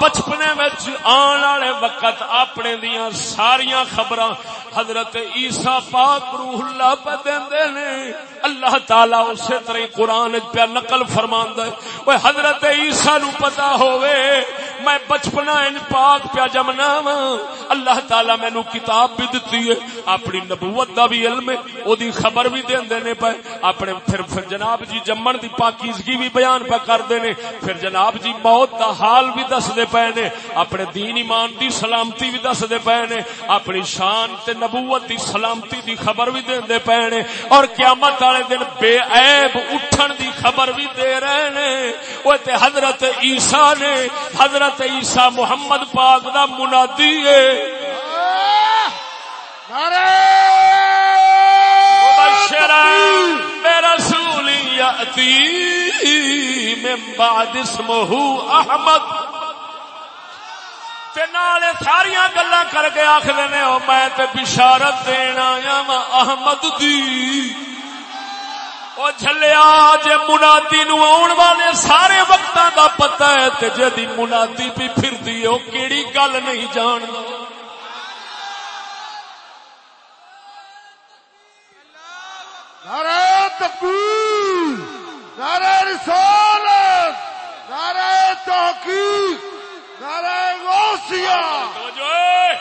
بچپنے وچ آن والے وقت اپنے دیاں ساریاں خبراں حضرت عیسیٰ پاک روح اللہ پہ دیندے نے۔ اللہ تعالی اسی طرح قرآن پہ نقل فرماندا ہے۔ اوے حضرت عیسیٰ نو پتہ ہوئے میں بچپنا ان پاک پیا جمنا وا اللہ تعالی مینو کتاب بھی دتی ہے۔ اپنی نبوت دا بھی علم ہے۔ او دی خبر بھی دیندے نے پے۔ اپنے پھر پھر جناب جی جمن دی پاکیزگی بھی بیان پہ کردے نے۔ پھر جناب جی موت دا حال بھی دس دے پے نے۔ اپنے دین ایمان دی سلامتی بھی دس دے پے نے۔ اپنی شان تے نبوت دی سلامتی دی خبر بھی دیندے پے نے۔ اور قیامت والے دن بے عیب اٹھن دی خبر بھی دے رہے نے۔ او تے حضرت عیسیٰ نے حضرت عیسیٰ محمد پاک دا منادی ہے۔ برسول یاتی من بعد اسمه احمد۔ تے نالے ساریاں گلاں کر کے آکھدے نے میں تے بشارت دینا یا احمد دی۔ او جھلیا جے منادی نو آن والے سارے وقتاں دا پتہ ہے تے جدی منادی بھی پھردی او کیڑی گل نہیں جاندا۔ نعرہ تکبیر نعرہ رسالت نعرہ تحقیق نعرہ غوثیہ۔ توجہ! اے۔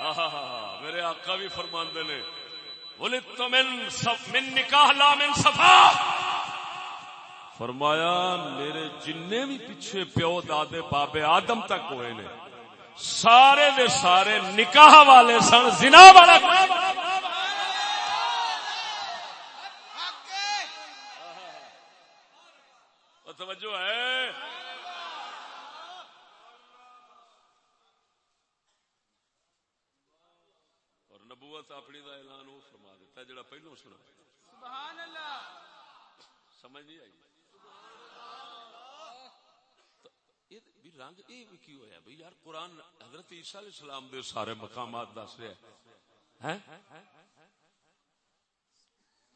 آہا، میرے آقا بھی فرماندے نے۔ ولدت من من نکاح لا من صفا. فرمایا، میرے جننے بھی پیچھے پیو دادے بابے آدم تک ہوئے نے۔ سارے دے سارے نکاح والے سن، زنا والا توجہ ہے۔ اور نبوت اپنی دا اعلان وہ فرما دیتا ہے جڑا پہلو سنا سبحان اللہ سمجھ نہیں آئی بھی رنگ یہ بھی کی ہویا بھئی یار قرآن حضرت عیسیٰ علیہ السلام دے سارے مقامات دس رہا ہے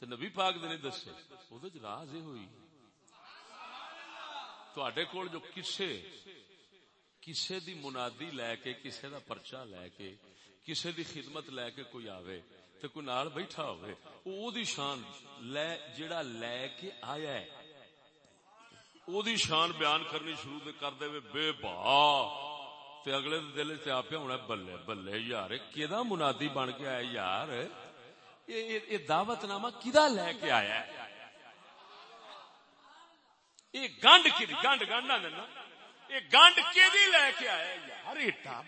نبی پاک دے نہیں دسے تو راز یہ ہوئی تواڈے کول جو کسے کسے دی منادی لے کے کسے دا پرچہ لے کے کسے دی خدمت لے کے کوئی آوے تے کوئی نال بیٹھا ہوئے او دی شان لے جڑا لے کے آیا ہے او دی شان بیان کرنی شروع دے کر دے بے با۔ تے اگلے دے دل تے آپے ہونا بلے بلے یار، کیدا منادی بن کے آیا یار؟ یہ دعوت نامہ کدا لے کے آیا ہے؟ یہ گنڈ کی گنڈ گنڈ نہ دینا یہ گنڈ کی لے کے آیا ہے؟ یار ایٹا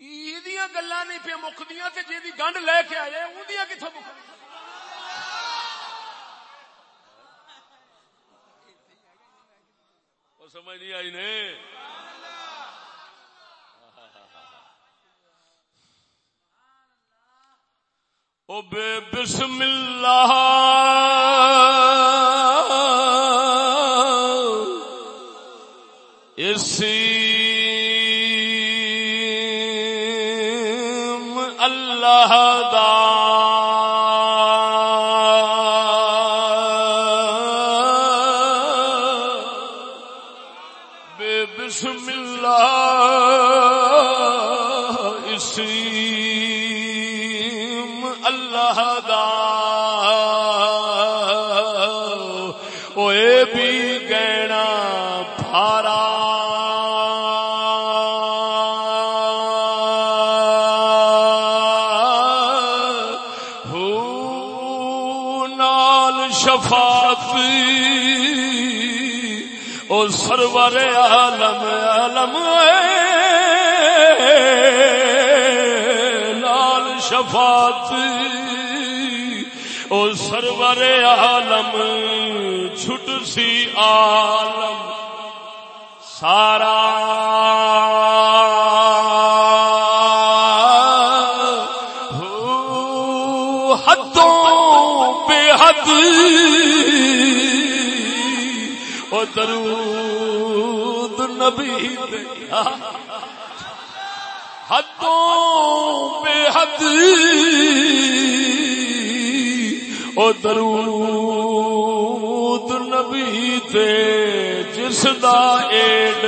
یہ گلا نہیں پہ مکدیاں تے جی گنڈ لے کے آیا اندیاں کتوں مک سمجھ نہیں آئی نے؟ او بے بسم اللہ۔ عالم لال شفاعت او سرور عالم چھٹ سی آ درود نبی تے جس دا ایڈ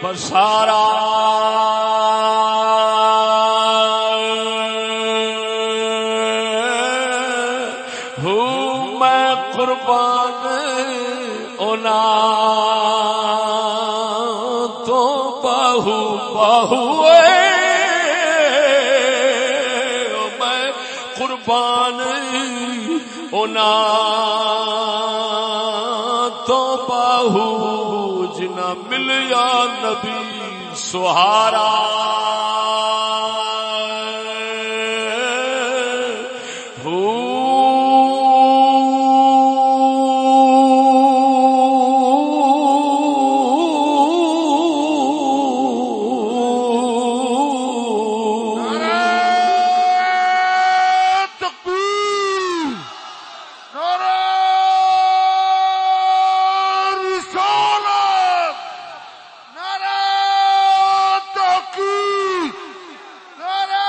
پسارا اونا تو باہو جنا ملیا نبی سہارا تکبیر نعرہ رسالت نعرہ تحقیق نعرہ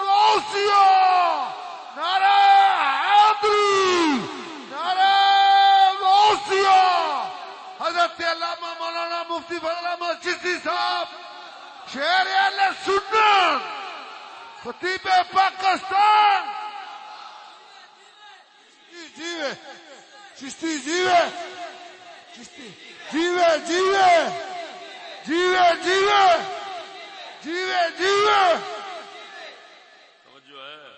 غوثیہ نعرہ حیدری نعرہ غوثیہ حضرت علامہ مولانا مفتی فضل احمد چشتی صاحب شہر اہل سنت خطیب پاکستان جیوے چشتی جیوے چشتی جیوے جیوے جیوے جیوے جیوے جیوے توجہ ہے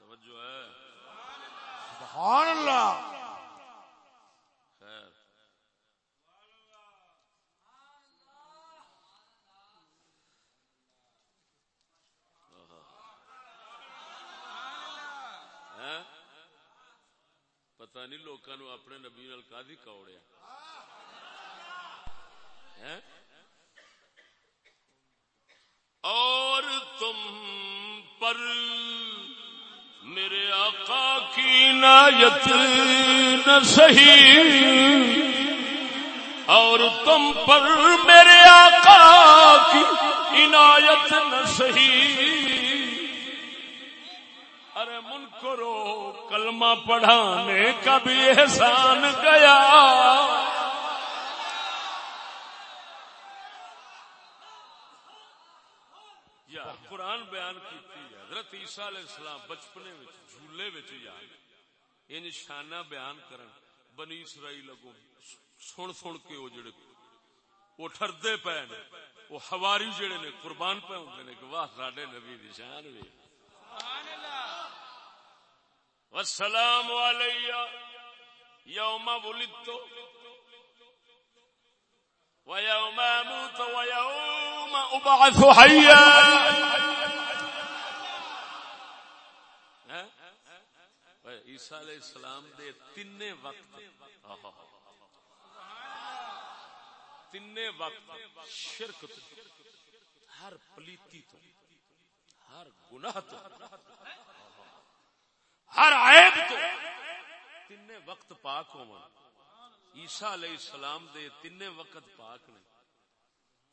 توجہ ہے سبحان اللہ خیر ہیں؟ پتہ نہیں لوکاں اپنے نبی نال کادی کوڑیا آقا نہ سہی اور تم پر میرے آقا کی عنایت نہ صحیح۔ ارے من کرو کلمہ پڑھانے کا بھی احسان گیا یا قرآن بیان کیتی ہے حضرت عیسیٰ علیہ السلام بچپنے وچ، جھولے وچ یا ان شانہ بیان کرن۔ بنی اسرائیل لگو سن سن کے وہ جڑے، وہ ٹھردے پے نے، وہ حواری جڑے نے، قربان پے ہوندے نے کہ واہ، ساڈے نبی دی شان وی۔ سبحان اللہ والسلام علی یوم ولدت ويوم اموت ويوم ابعث حيا عیسیٰ علیہ السلام دے تین وقت۔ تین وقت شرک تو، ہر پلیتی تو، ہر گناہ تو، ہر عیب تو۔ تین وقت پاک ہو عیسیٰ علیہ السلام دے تین وقت پاک نے۔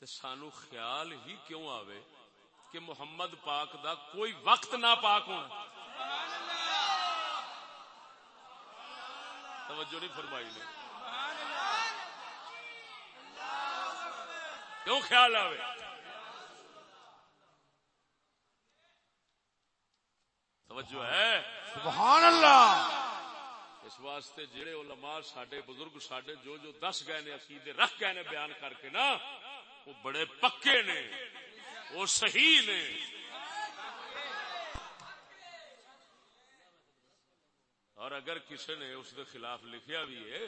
تے سانو خیال ہی کیوں آوے کہ محمد پاک دا کوئی وقت نہ پاک ہونا؟ توجہ نہیں فرمائی نے۔ کیوں خیال آئے توجہ ہے؟ سبحان اللہ۔ اس واسطے جڑے علماء ساڈے بزرگ ساڈے جو جو دس گئے نے عقیدے رکھ گئے نے بیان کر کے نا وہ بڑے پکے نے وہ صحیح نے۔ اور اگر کسی نے اس کے خلاف لکھیا بھی ہے،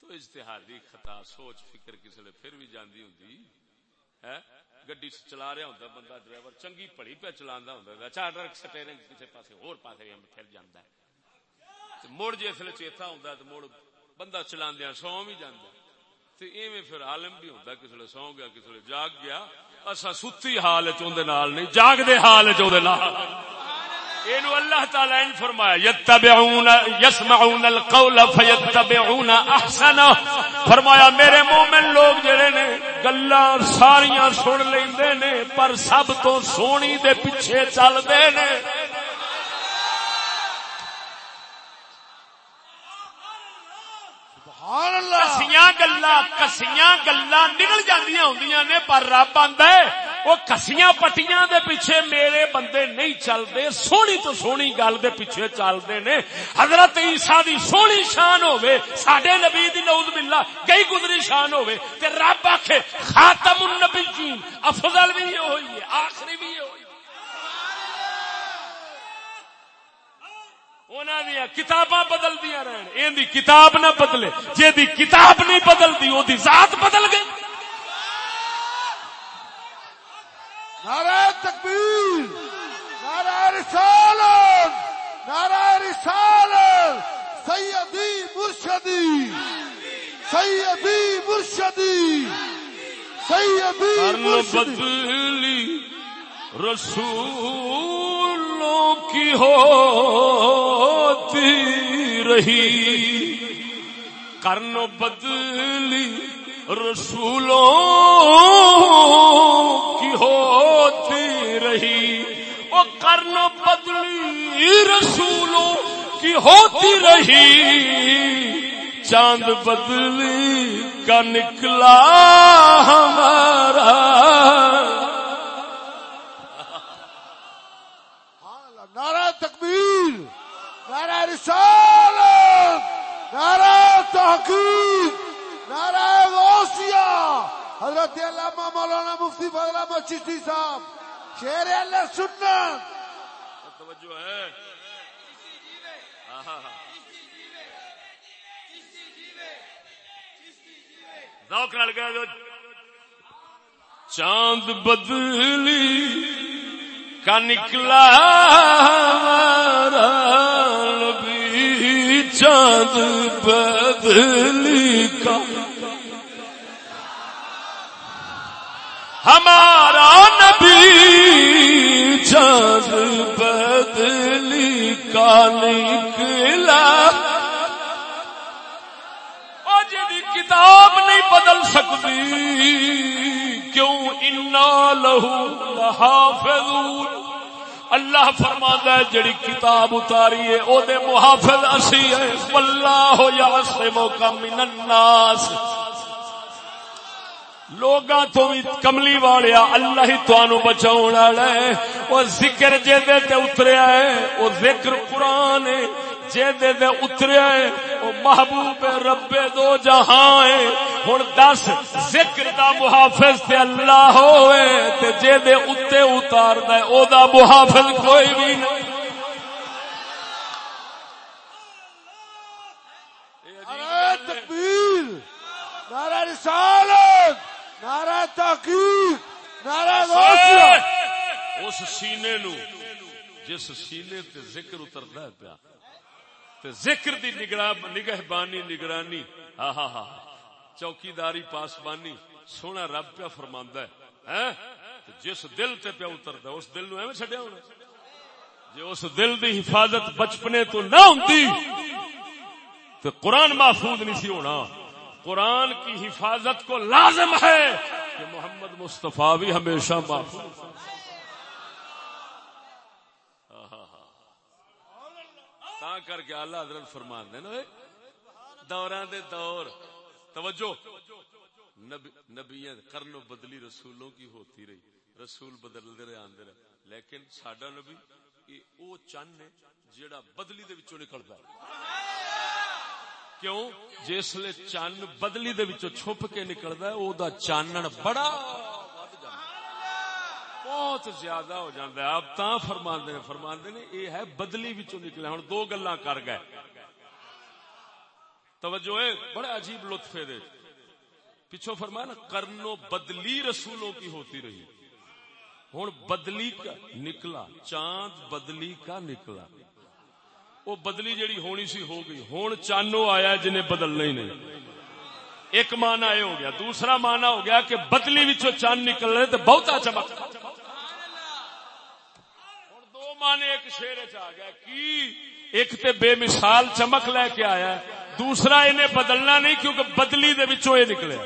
تو اجتہادی خطا، سوچ، فکر کسی نے پھر بھی جاندی ہوں گڈی چلا رہا ہوں بندہ ڈرائیور چنگی پڑی پہ چلا ہوں چار سٹیرنگ کسی پاس ہور پاس پھر جانا ہے۔ تے مڑ جسل چیتا ہوں تو مڑ بندہ چلا ہاں، سو بھی جانا تے ایویں پھر عالم بھی ہوں کسی سو گیا کسی جاگ گیا۔ اصا ستی حال چ نہیں جاگ دے حال چ اینو اللہ تعالی نے فرمایا یتبعون یسمعون القول فیتبعون احسن فرمایا میرے مومن لوگ جڑے نے گلاں ساریاں سن لیندے نے پر سب تو سونی دے پیچھے چل دے نے۔ سبحان اللہ۔ کسیاں گلا کسیاں گلا نکل جاندیاں ہوندیاں نے پر رب آندا ہے۔ وہ کسیاں پٹیاں دے پیچھے میرے بندے نہیں چلتے، سونی تو سونی گل دے پیچھے چلتے نے۔ حضرت عیسیٰ دی سونی شان ہوے ساڈے نبی دی نعوذ باللہ گئی گزری شان ہوے تے رب آکھے، خاتم النبیین، افضل بھی ہوئی ہے، آخری بھی یہ ہوئی کتاباں بدل دیا رہن یہ کتاب نہ بدلے جی دی کتاب نہیں بدلتی وہ ذات بدل گئی۔ نعرہ تکبیر نعرہ رسالت نعرہ رسالت سیدی مرشدی سیدی مرشدی سیدی مرشدی۔ بدلی رسولوں کی ہوتی رہی۔ کرن بدلی رسولوں کی ہوتی رہی۔ وہ کرن بدلی رسولوں کی ہوتی رہی۔ چاند بدلی کا نکلا ہمارا۔ نعرہ تکبیر، نعرہ رسالت، نعرہ تحقیق، نعرہ حضرت علامہ مولانا مفتی فضل احمد چشتی صاحب، شیر اللہ سنت۔ توجہ ہے۔ ذوق نال کہہ دو۔ چاند بدلی کا نکلا ہمارا نبی، چاند بدلی کا ہمارا نبی چاند بدلی کا نکلا۔ جی کتاب نہیں بدل سکتی۔ کیوں؟ انا لہو حافظ اللہ فرماندا ہے، جڑی کتاب اتاری ہے، او دے محافظ اسی ہے واللہ یعصمک من الناس۔ لوگاں تو بھی کملی والیا اللہ ہی تانوں بچاون والا ہے۔ او ذکر جے دے تے اتریا ہے او ذکر قرآن ہے۔ جے دے دے اتریا ہے او محبوب رب دو جہاں ہے۔ ہن دس ذکر دا محافظ تے اللہ ہوئے، تے جے دے اتے اتاردا ہے، او دا محافظ کوئی بھی نہیں۔ نعرہ تکبیر، نعرہ رسالت۔ نعرہ تحقیق نعرہ غوثیہ اس سینے نو جس سینے تے ذکر اتردا ہے پیا تے ذکر دی نگراں نگہبانی نگرانی ہاں ہاں ہاں چوکیداری پاسبانی سونا رب پیا فرماندا ہے ہیں تے جس دل تے پیا اتردا اس دل نو ایویں چھڈیا ہونا جے اس دل دی حفاظت بچپنے تو نہ ہوندی تو قرآن محفوظ نہیں سی ہونا۔ قرآن کی حفاظت کو لازم ہے کہ محمد مصطفیٰ بھی ہمیشہ محفوظ کر کے اللہ حضرت فرمان دے نا دوران دے دور، توجہ، نبی کرن بدلی رسولوں کی ہوتی رہی، رسول بدلتے رہے، آندے رہے۔ لیکن ساڈا نبی یہ او چن ہے، جیڑا بدلی دے وچوں نکلدا ہے۔ کیوں؟ جسلے چن بدلی دے وچوں چھپ کے نکلدا ہے، او دا چانن بڑا بہت زیادہ ہو جاندا ہے آپ تاں فرماندے نے فرماندے نے یہ ہے بدلی وچوں نکلیا ہن دو گلاں کر گئے۔ توجہ ہے، بڑا عجیب لطف ہے دے۔ پیچھو فرمایا نا کرنو بدلی رسولوں کی ہوتی رہی۔ ہوں بدلی کا نکلا، چاند بدلی کا نکلا۔ وہ بدلی جڑی ہونی سی ہو گئی۔ ہوں چانو آیا جنہیں بدلنا ہی نہیں۔ ایک مانا یہ ہو گیا۔ دوسرا مانا ہو گیا کہ بدلی وچوں چاند نکل رہے تو بہتا چمک۔ ہوں دو مانے ایک شیر آ گیا۔ کی؟ ایک تے بے مثال چمک لے کے آیا دوسرا انہیں بدلنا نہیں کیونکہ بدلی دے وچوں یہ نکلے۔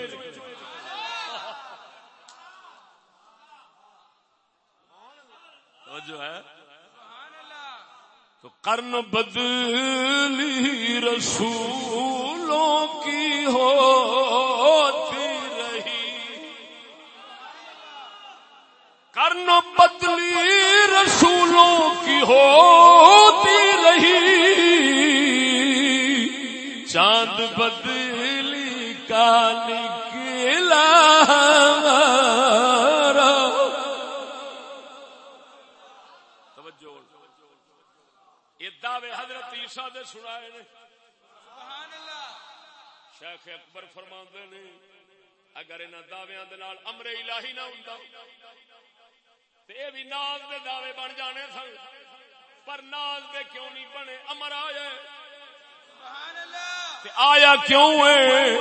جو ہے۔ تو کرن بدلی رسولوں کی ہوتی رہی۔ کرن بدلی رسولوں کی ہوتی رہی۔ چاند بدلی کا نکلا۔ دعوے حضرت عیسیٰ دے سنائے نے۔ شیخ اکبر فرماندے نے اگر انہاں دعویاں دے نال امر الہی نہ ہوندا تے اے بھی ناز دے دعوے بن جانے سن۔ پر ناز دے کیوں نہیں بنے؟ امر آیا ہے۔ تے آیا کیوں ہے؟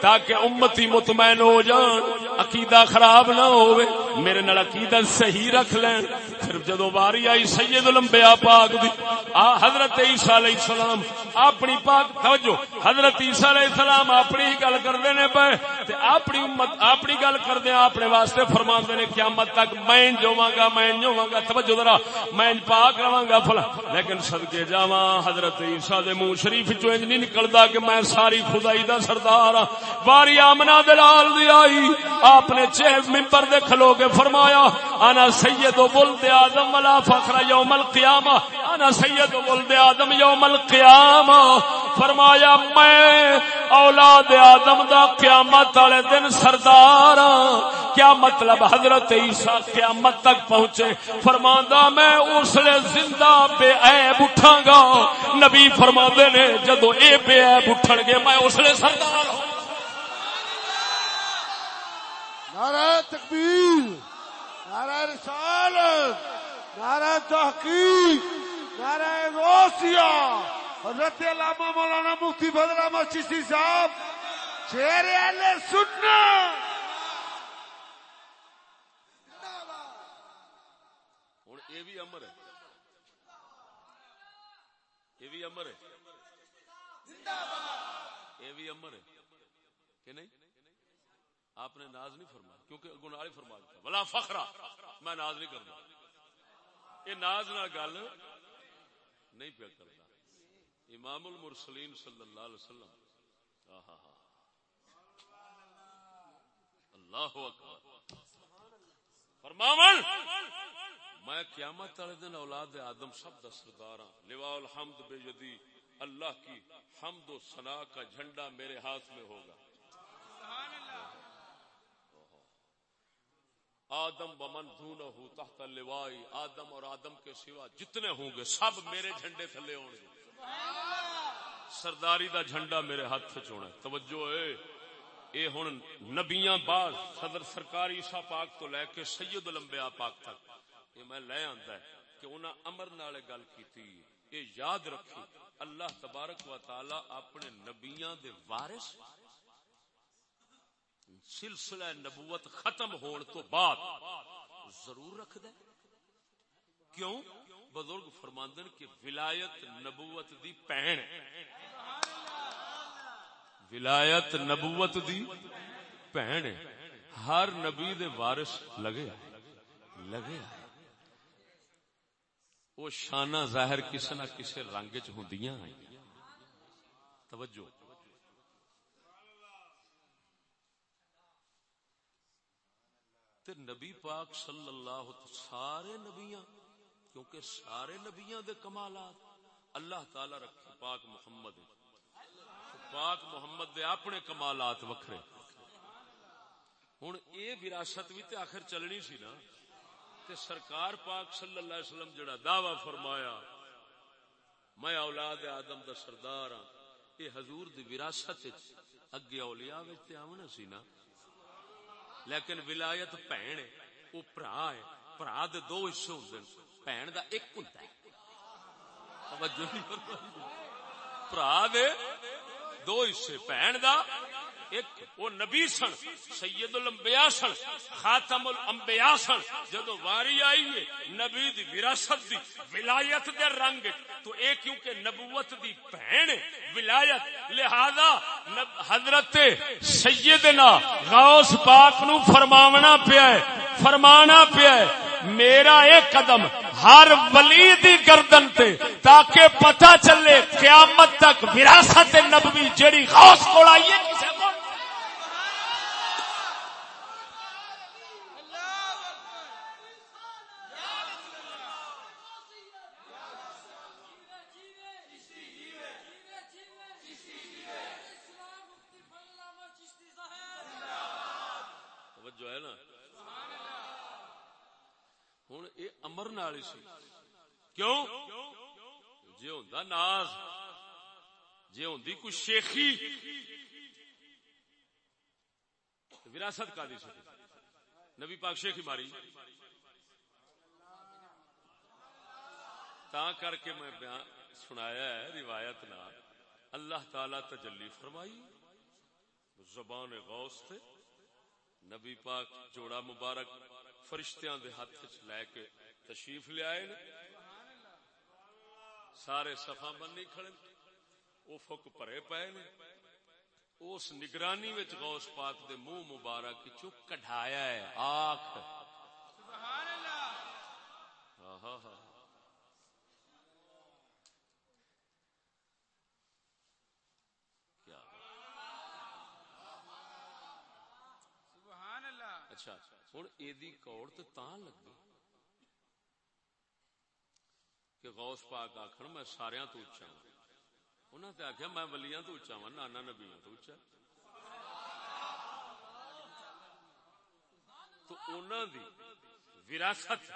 تاکہ امتی مطمئن ہو جان عقیدہ خراب نہ ہوئے میرے نال عقیدہ صحیح رکھ لین۔ پھر جدو باری آئی سید الانبیاء پاک دی، آ، حضرت عیسیٰ علیہ السلام، اپنی پاک، توجہ، حضرت عیسیٰ علیہ السلام اپنی ہی گل کردے نے پے، تے اپنی امت، اپنی گل کردے اپنے واسطے فرماندے نے قیامت تک میں جواں گا، میں جواں گا، توجہ ذرا، میں پاک رواں گا فلا لیکن صدقے جاواں، حضرت عیسیٰ دے منہ شریف چوں انج نہیں نکلدا کہ میں ساری خدائی دا سردار ہاں باری آمنہ دلال دی آئی، آپ نے چھ ممبر دے کھلو کے فرمایا، انا سید ولد آدم ولا فخر یوم القیامہ؟ انا سید ولد آدم یوم القیامہ۔ فرمایا، میں اولاد آدم دا قیامت والے دن سردار ہاں۔ کیا مطلب حضرت عیسیٰ قیامت تک پہنچے؟ فرماندا میں اس لیے زندہ بے عیب اٹھاں گا۔ نبی فرماندے نے، جدو اے بے عیب اٹھن گے، میں اس لیے سردار ہوں۔ نعرہ تکبیر۔ نعرہ رسالت، نعرہ تحقیق، نعرہ غوثیہ۔ حضرت علامہ مولانا مفتی فضل احمد چشتی صاحب شیر اہل سننا ہوں یہ بھی امر ہے۔ یہ بھی امر ہے۔ یہ بھی امر ہے۔ کہ نہیں؟ آپ نے ناز نہیں فرمایا، کیونکہ گناہ فرما دیتا بلا فخرا میں ناز نہیں کرنا یہ ناز نہ گل نہیں پیا کرتا۔ امام المرسلین صلی اللہ علیہ وسلم۔ آہا اللہ اکبر۔ فرماون، میں قیامت والے دن اولاد آدم سب دا سردار ہوں لواء الحمد بے یدی۔ اللہ کی حمد و ثنا کا جھنڈا میرے ہاتھ میں ہوگا۔ سبحان اللہ۔ آدم بمن دون تحت لوائی آدم اور آدم کے سوا جتنے ہوں گے، سب میرے جھنڈے تھلے ہوں گے۔ سرداری دا جھنڈا میرے ہاتھ چونا توجہ اے اے ہن نبیاں بعد صدر سرکار عیسیٰ پاک تو لے کے سید الانبیاء پاک تک۔ یہ میں لے آندا ہے کہ انہاں امر نال گل کیتی یہ یاد رکھی، اللہ تبارک و تعالی اپنے نبیاں دے وارث سلسلہ نبوت ختم ہون تو بعد ضرور رکھ دے کیوں؟ بزرگ فرماندن کہ ولایت نبوت دی پہن ولایت نبوت دی پہن ہر نبی دے وارث لگے لگے وہ شانہ ظاہر کسی نہ کسی رنگ چ ہوں توجہ۔ تے نبی پاک صلی اللہ سارے نبیاں، کیونکہ سارے نبیاں دے کمالات، اللہ تعالی رکھے پاک محمد پاک محمد دے اپنے کمالات وکھرے۔ ہوں اے وراثت بھی تے آخر چلنی سی نا، تے سرکار پاک صلی اللہ علیہ وسلم جڑا دعوی فرمایا، میں اولاد آدم دا سردار ہاں یہ حضور دی وراثت وچ، اگے اولیاء وچ تے آونا سی نا۔ لیکن ولایت بھن ہے، وہ برا ہے برا دے دو حصے ہوندے بھن دا ایک ہوندا ہے۔ توجہ نہیں فرمائی۔ برا دے دو حصے بھن دا ایک وہ نبی سن، سید الانبیاء سن، خاتم الانبیاء سن۔ جدو واری آئی ہے نبی دی وراثت دی، ولایت دے رنگ، تو اے کیونکہ نبوت دی بہن ولایت۔ لہذا حضرت سیدنا غوث پاک نو فرماونا پیا ہے، فرمانا پیا ہے، میرا ایک قدم ہر ولی دی گردن تے، تاکہ پتہ چلے قیامت تک وراثت نبوی جڑی غوث کول آئی ہے کسے کول توجہ ہے نا ہوں یہ امر سی کیوں جی ہوں ناز جی ہوں کوئی شیخی وراثت کا دی سکتی نبی پاک شیخی ماری تا کر کے میں بیان سنایا ہے روایت نہ اللہ تعالی تجلی فرمائی زبان غوث تے نبی پاک جوڑا مبارک فرشتیاں دے ہاتھ لے کے تشریف نے۔ سارے صفا بننی کھڑے او فک بھرے پئے نے۔ اس نگرانی وچ غوث پاک دے منہ مبارک چو کڈھایا ہے۔ آنکھ ہاں ہاں ہاں کیا؟ سبحان اللہ۔ اچھا ہوں ایدی کوڑ تو تاں لگی۔ کہ غوث پاک آخر میں سارا تو اچا ہوں۔ انہوں نے آخیا میں ولیاں تو اچا ہوں، نانا نبیاں تو اچا تو انہوں دی وراثت،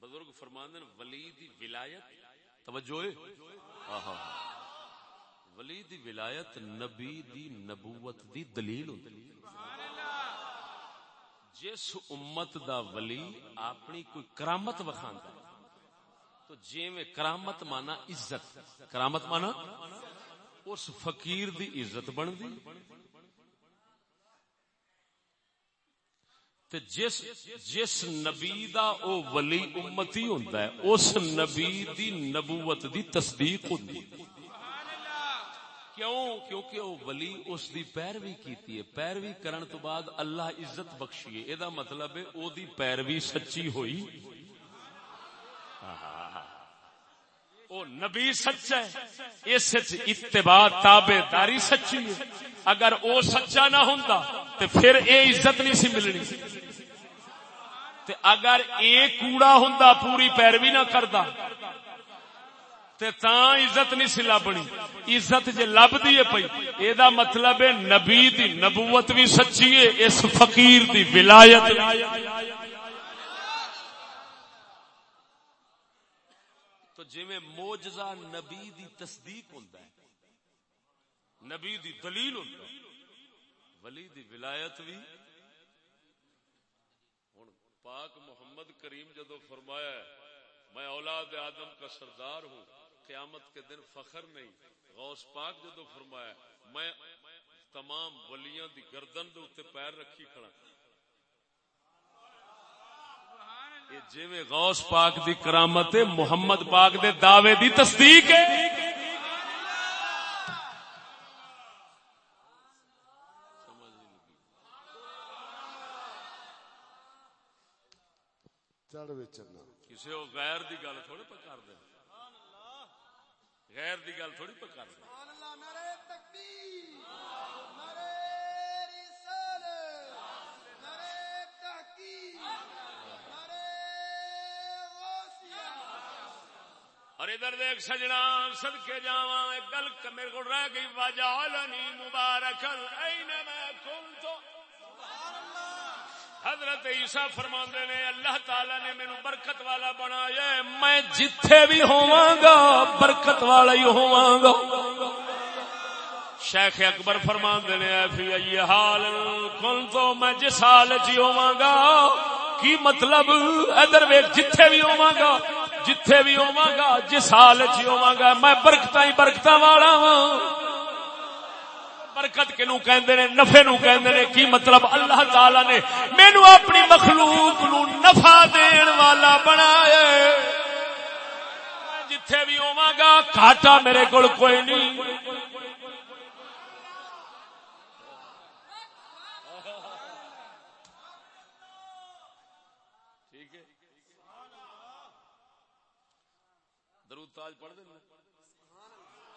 بزرگ فرماندے ولی دی ولایت۔ توجہ آہا۔ ولی دی ولایت نبی دی نبوت دی دلیل ہوندی جس امت دا ولی اپنی کوئی کرامت وکھاندا ہے تو جی میں کرامت مانا عزت۔ کرامت مانا اس فقیر دی عزت بندی تے جس جس نبی دا او ولی امتی ہوندا ہے، اس نبی دی نبوت دی تصدیق ہوندی۔ کیوں؟ کیونکہ وہ ولی اس دی پیروی کیتی ہے۔ پیروی کرن تو بعد اللہ عزت بخشی ہے اے دا مطلب ہے او دی پیروی سچی ہوئی۔ آہا۔ او نبی سچا ہے۔ اس اتباع تابع داری سچی ہے۔ اگر او سچا نہ ہوندا تے پھر اے عزت نہیں سی ملنی۔ تے اگر اے کوڑا ہوندا پوری پیروی نہ کردا تے تاں عزت نہیں سی لبنی عزت جے لبدی ہے پئی اے دا مطلب ہے نبی دی نبوت بھی سچی ہے، اس فقیر دی ولایت تو جویں معجزہ نبی دی تصدیق ہوندا ہے، نبی دی دلیل ہوندا ہے۔ ولی دی ولایت بھی ہن پاک محمد کریم جدو فرمایا ہے، میں اولاد آدم کا سردار ہوں، قیامت کے دن فخر نہیں۔ غوث پاک جدو فرمایا میں تمام ولیاں دی گردن دے اوتے پیر رکھی کھڑا۔ یہ جویں غوث پاک دی کرامت ہے محمد پاک دے دعوے دی تصدیق ہے۔ کسی وہ غیر دی گل تھوڑی پہ کر دے۔ غیر دی گل تھوڑی پہ کر دے اور ادھر دیکھ سجنا، صدقے جاواں، ایک گل میرے کو رہ گئی، وجعلنی مبارکن اینما کنت حضرت عیسیٰ فرماندے نے، اللہ تعالی نے مینوں برکت والا بنایا میں جتھے بھی ہوواں گا، برکت والا ہی ہوواں گا۔ شیخ اکبر فرمان دینے اے فی ای حال کن تو میں جس حال چی ہوواں گا، کی مطلب؟ ادھر ویک جتھے بھی ہوواں گا۔ جتھے بھی ہوواں گا، جس حال چی ہوواں گا، میں برکتاں ہی برکتاں والا ہوں برکت کنو کہندے نے، نفع نو کہندے نے، کی مطلب اللہ تعالی نے مینوں اپنی مخلوق نو نفع دین والا بنایا جتھے بھی ہوواں گا گھاٹا میرے کول کوئی نہیں ٹھیک ہے درود تاج پڑھ دیں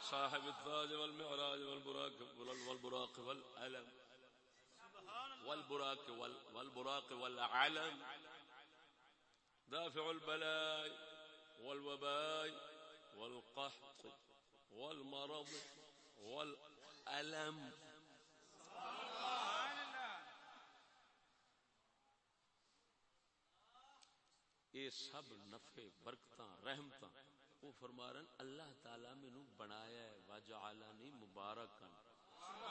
صاحب التاج والمعراج والبراق وال- والبراق والعلم. والبراق وال- والبراق والعلم. دافع البلاء والوباء والقحط والمرض والألم. یہ سب نفع، برکتاں، رحمتاں وہ فرما رہے اللہ تعالی مینوں بنایا ہے، وجعلنی مبارکن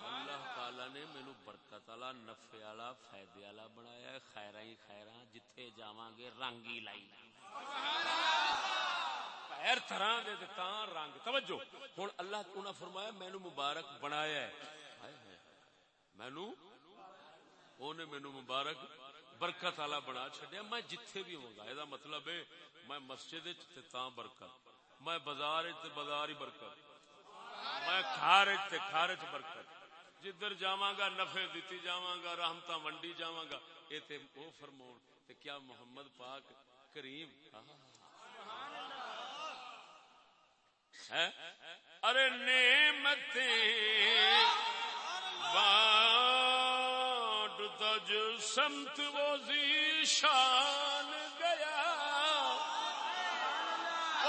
اللہ تعالی نے مینوں برکت والا، نفع والا، فائدے والا بنایا ہے خیراں ہی خیراں جتھے جاواں گے رنگ ہی لائی۔ ہر طرح دے تے تاں رنگ۔ توجہ، ہن اللہ انہاں فرمایا، مینوں مبارک بنایا ہے۔ ہائے ہائے مینوں؟ اونے مینوں مبارک، برکت والا بنا چھڈیا۔ میں جتھے بھی ہوں گا یہ مطلب ہے، میں مسجد وچ تے تاں برکت۔ میں بازار تے بازار ہی برکت۔ میں گھر وچ تے گھر وچ برکت۔ جدھر جاواں گا، نفع دتی جاواں گا، رحمتاں ونڈی جاواں گا۔ اے تے او فرمون تے کیا محمد پاک کریم؟ ہے ارے نعمتیں۔ بانٹ تج سمت وہ شان گیا۔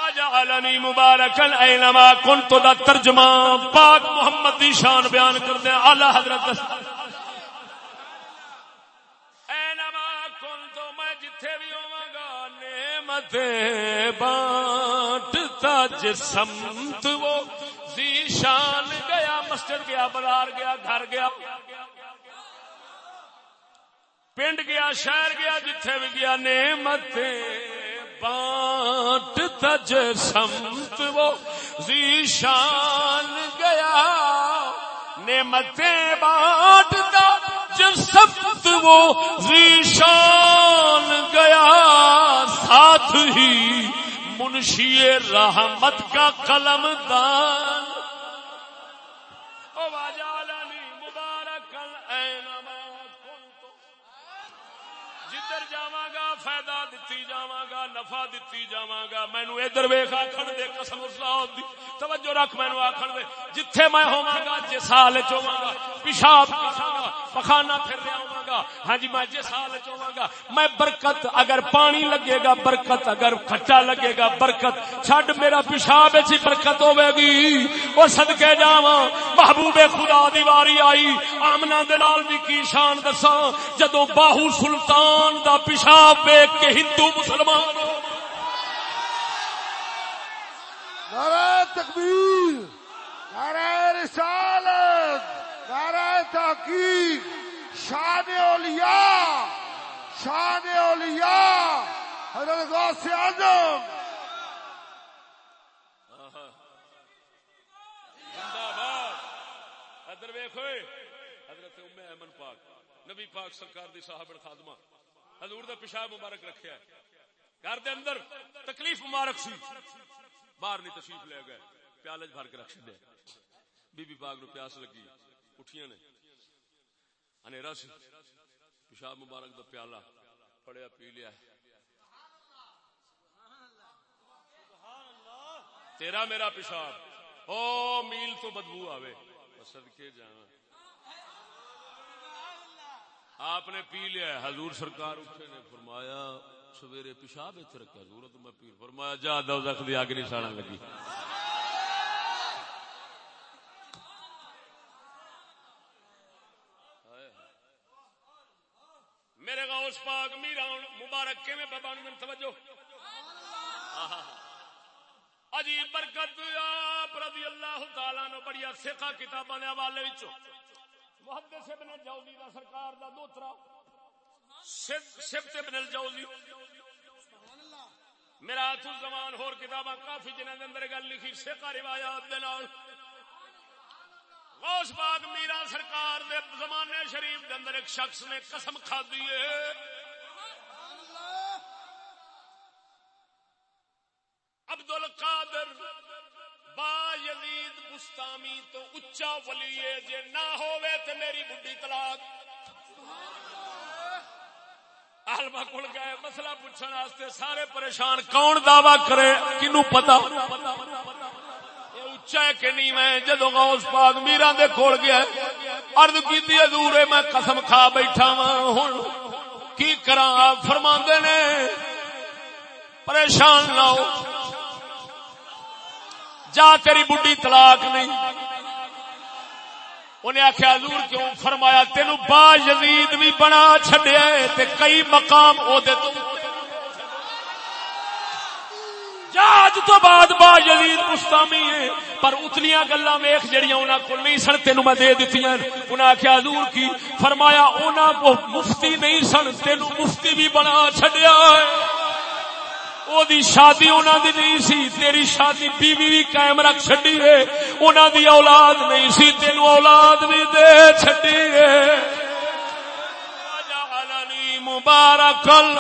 وجعلنی مبارکن اینما کنت دا ترجمہ پاک محمد دی شان بیان کردے ہیں۔ اعلی حضرت اینما کنت میں جتھے بھی ہوواں گا نعمت بانٹ تج سمت وہ۔ شان گیا، مسجد گیا، بازار گیا، گھر گیا۔ پنڈ گیا، شہر گیا، جتھے بھی گیا، نعمت بانٹ تج سمت وہ شان گیا۔ نعمتیں بانٹ تج سمت وہ شان گیا۔ ساتھ ہی منشی رحمت کا قلم دان فائدہ دتی جاواں گا، نفع دتی جاواں گا۔ مینو ادھر ویکھ آکھن دے، قسم اللہ دی۔ توجہ رکھ مینو آکھن دے۔ جتھے میں ہوواں گا جس حال وچ ہوواں گا۔ پیشاب کراں گا پخانہ پھر رہا ہوواں گا ہاں جی میں جس حال وچ گا میں برکت اگر پانی لگے گا، برکت اگر کھٹا لگے گا، برکت۔ چھڈ میرا پیشاب ہی برکت ہوے گی۔ او صدکے جاواں۔ محبوب خدا دی واری آئی۔ آمنہ دے نال بھی کی شان دساں؟ جدوں باہو سلطان دا پیشاب ویکھ کے ہندو مسلمان ہو۔ نعرہ تکبیر، نعرہ رسالت، نعرہ تحقیق۔ شان اولیاء شان اولیاء، حضرت غوث اعظم۔ زندہ باد۔ ادھر ویکھو حضرت ام ایمن پاک، نبی پاک سرکار دی صاحب خادمہ حضور دا پیشاب مبارک رکھیا ہے۔ گھر دے اندر تکلیف مبارک سی۔ باہر نہیں تشریف لے گئے پیالے بھر کے رکھ چھڈیا۔ بی بی پاک نو پیاس لگی، اٹھیاں نے۔ انیرا سی۔ پیشاب مبارک دا پیالہ پڑیا پی لیا۔ تیرا میرا پیشاب۔ او میل تو بدبو آوے۔ صدقے جانا آپ نے پی لیا۔ ہے حضور سرکار اٹھے نے فرمایا، سویرے پیشاب اتنے رکھا۔ ضرورت میں پیر فرمایا، جا، دوزخ دی اگ نہیں ساڑا لگی میرے غوث پاک میرا مبارک کے میں بابان من جی؟ توجہ۔ عجیب برکت آپ رضی اللہ تعالیٰ نو بڑی سکھا کتاباں دے حوالے وچوں۔ محدث ابن جوزی دا سرکار دا دوترا۔ سبت ابن الجوزی۔ میرا تو زمان ہور کتاباں کافی جنہاں دے اندر گل لکھی سکھا روایات دے نال۔ غوث پاک میرا سرکار دے زمانے شریف دے اندر ایک شخص نے قسم کھا دیے عبد القادر با یزید بستامی تو اچا ولی ہے، جے نہ ہووے تے میری بڈی طلاق۔ عالما کول گئے، مسئلہ پوچھن واسطے سارے پریشان، کون دعوی کرے؟ کینو پتہ؟ اچا ہے کہ نہیں؟ میں جدو غوث پاک میرا دے کھول گیا ارد کی حضور میں قسم کھا بیٹھا وا ہوں کی کرا فرما نے، پریشان نہ ہو۔ جا تیری بڈی طلاق نہیں۔ انہیں آخیا حضور کیوں فرمایا تین با یزید بھی بنا چڈیا تے کئی مقام او دے تو جاج تو بعد با یزید مستامی ہے، پر اتنیاں گلا ویخ جہیا انہوں کو نہیں سن تین میں دے دیتی انہیں آخیا حضور کی فرمایا انہوں کو مفتی نہیں سن تین مفتی بھی بنا چڈیا ہے۔ او دی شادی انہوں دی نہیں سی، تیری شادی بیوی بھی قائم رکھ چڈی ہے۔ انہوں دی اولاد نہیں سی تین اولاد بھی دے چڈی ہے۔ وجعلنی مبارکل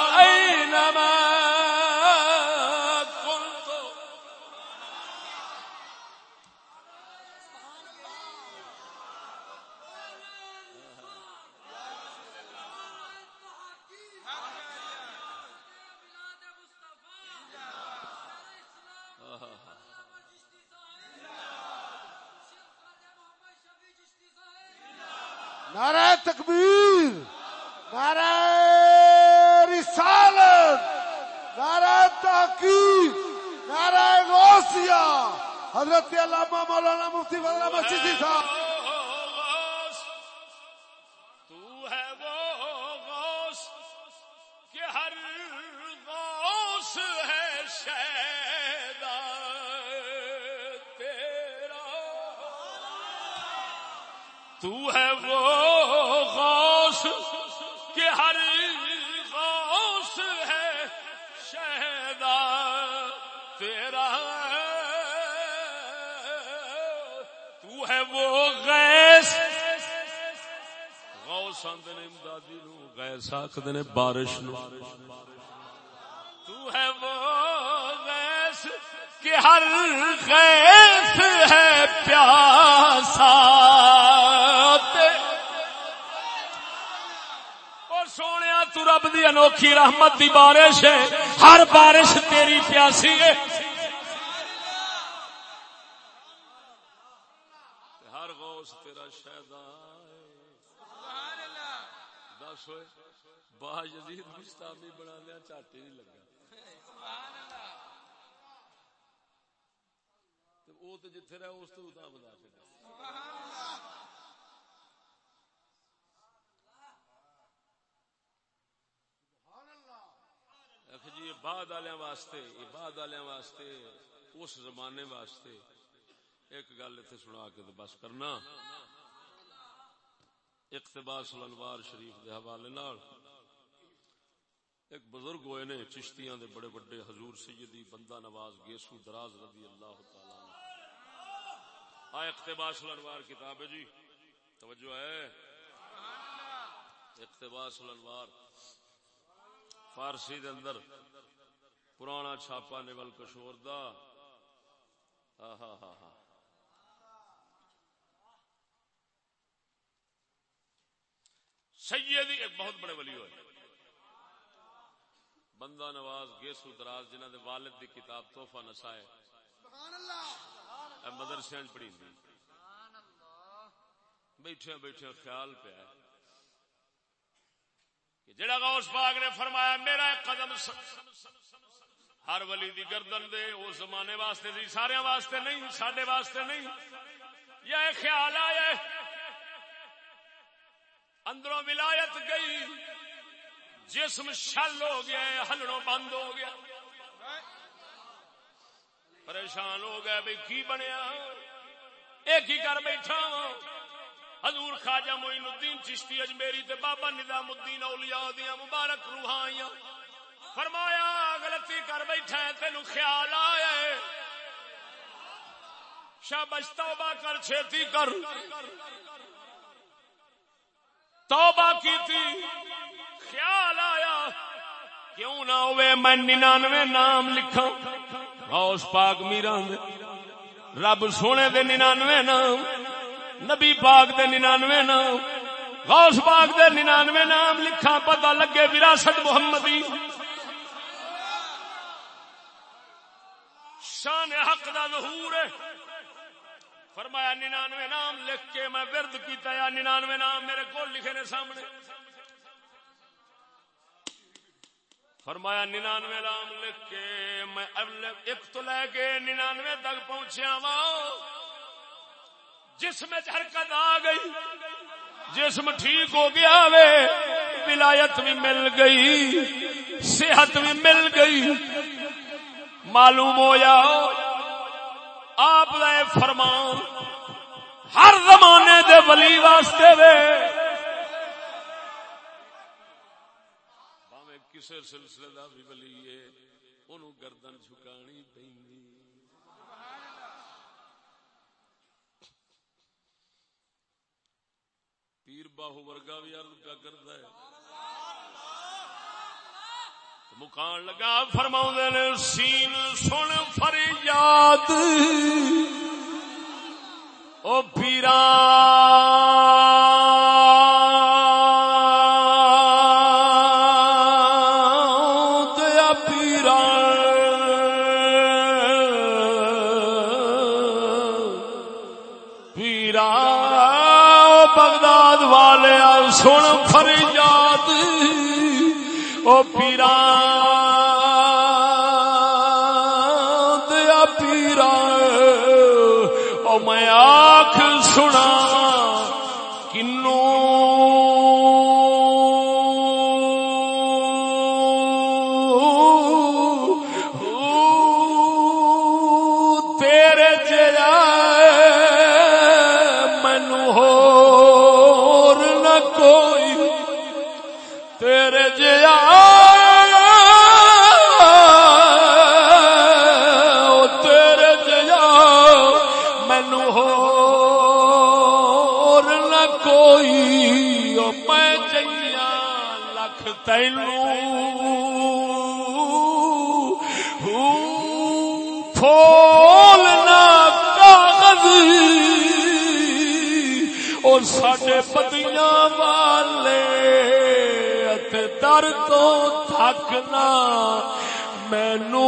تیرا تو ہے وہ غیث۔ غوث آندے نے امدادی نو، غیث آکھدے نے بارش نو۔ تو ہے وہ غیث کہ ہر غیث ہے پیاسا سونے تو رب دی انوکھی رحمت دی بارش ہے۔ ہر بارش تیری پیاسی ہے ہر غوث تیرا شہدا دس ہوئے۔ با یزید مستامی بنا دیا، چاٹی نہیں لگا۔ تے او تے جتھے رہے، اس تو اتنا بتا چکا جی یہ بعد والوں واسطے یہ بعد والوں واسطے، اس زمانے واسطے ایک گل اتنے سنا کے تو بس کرنا۔ اقتباس الانوار شریف دے حوالے نال ایک بزرگ ہوئے نے، چشتیاں دے بڑے بڑے حضور سیدی بندہ نواز گیسو دراز رضی اللہ تعالی عنہ۔ آ اقتباس الانوار کتاب ہے جی۔ توجہ ہے۔ اقتباس الانوار فارسی دے اندر پرانا چھاپا نول کشور دا۔ ہاں ہاں ہاں ہاں سیدی ایک بہت بڑے ولی ہوئے۔ بندہ نواز گیسو دراز جنہ دے والد دی کتاب توحفہ نسائے مدرسے پڑھی دی بیٹھے بیٹھے خیال پہ آئے کہ جڑا غوث پاک نے فرمایا میرا ایک قدم ہر ولی دی گردن دے اس زمانے واسطے سی سارے واسطے نہیں سڈے واسطے نہیں۔ یا یہ خیال آیا اندروں ولایت گئی جسم شل ہو گیا ہے، ہلڑوں بند ہو گیا۔ پریشان ہو گیا بھائی کی بنیا؟ ایک ہی کر بیٹھا ہاں۔ حضور خواجہ معین الدین چشتی اجمیری تے بابا نظام الدین اولیاء دیا مبارک روحائیاں فرمایا غلطی کر بیٹھا ہے تینو خیال آیا ہے۔ شابش توبہ کر چھیتی کر۔ توبہ کی تھی خیال آیا کیوں نہ ہوئے میں ننانوے نام لکھا غوث پاک میران دے۔ رب سونے دے ننانوے نام، نبی پاک دے ننانوے نام، غوث پاک دے ننانوے نام لکھا پتہ لگے وراثت محمدی۔ شان حق دا ظہور ہے۔ فرمایا، ننانوے نام لکھ کے میں ورد کیتا یا ننانوے نام میرے کو لکھے نے سامنے۔ فرمایا، ننانوے نام لکھ کے میں ایک تو لے کے ننانوے تک پہنچیا وا جسم حرکت آ گئی۔ جسم ٹھیک ہو گیا وے۔ ولایت بھی مل گئی۔ صحت بھی مل گئی۔ معلوم ہویا۔ آپ کا یہ فرمان، ہر زمانے دے ولی واسطے وے۔ بھاویں کسے سلسلے دا بھی ولی ہے، اونوں گردن جھکانی پیندی پیر باہو ورگا بھی عرض کا کردا ہے۔ مکان لگا فرما نے سین سن فریاد او پیران لکھ پھولنا کاغذ اور ساڈے پتیاں والے در تو تھکنا مینو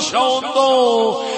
بخشاؤں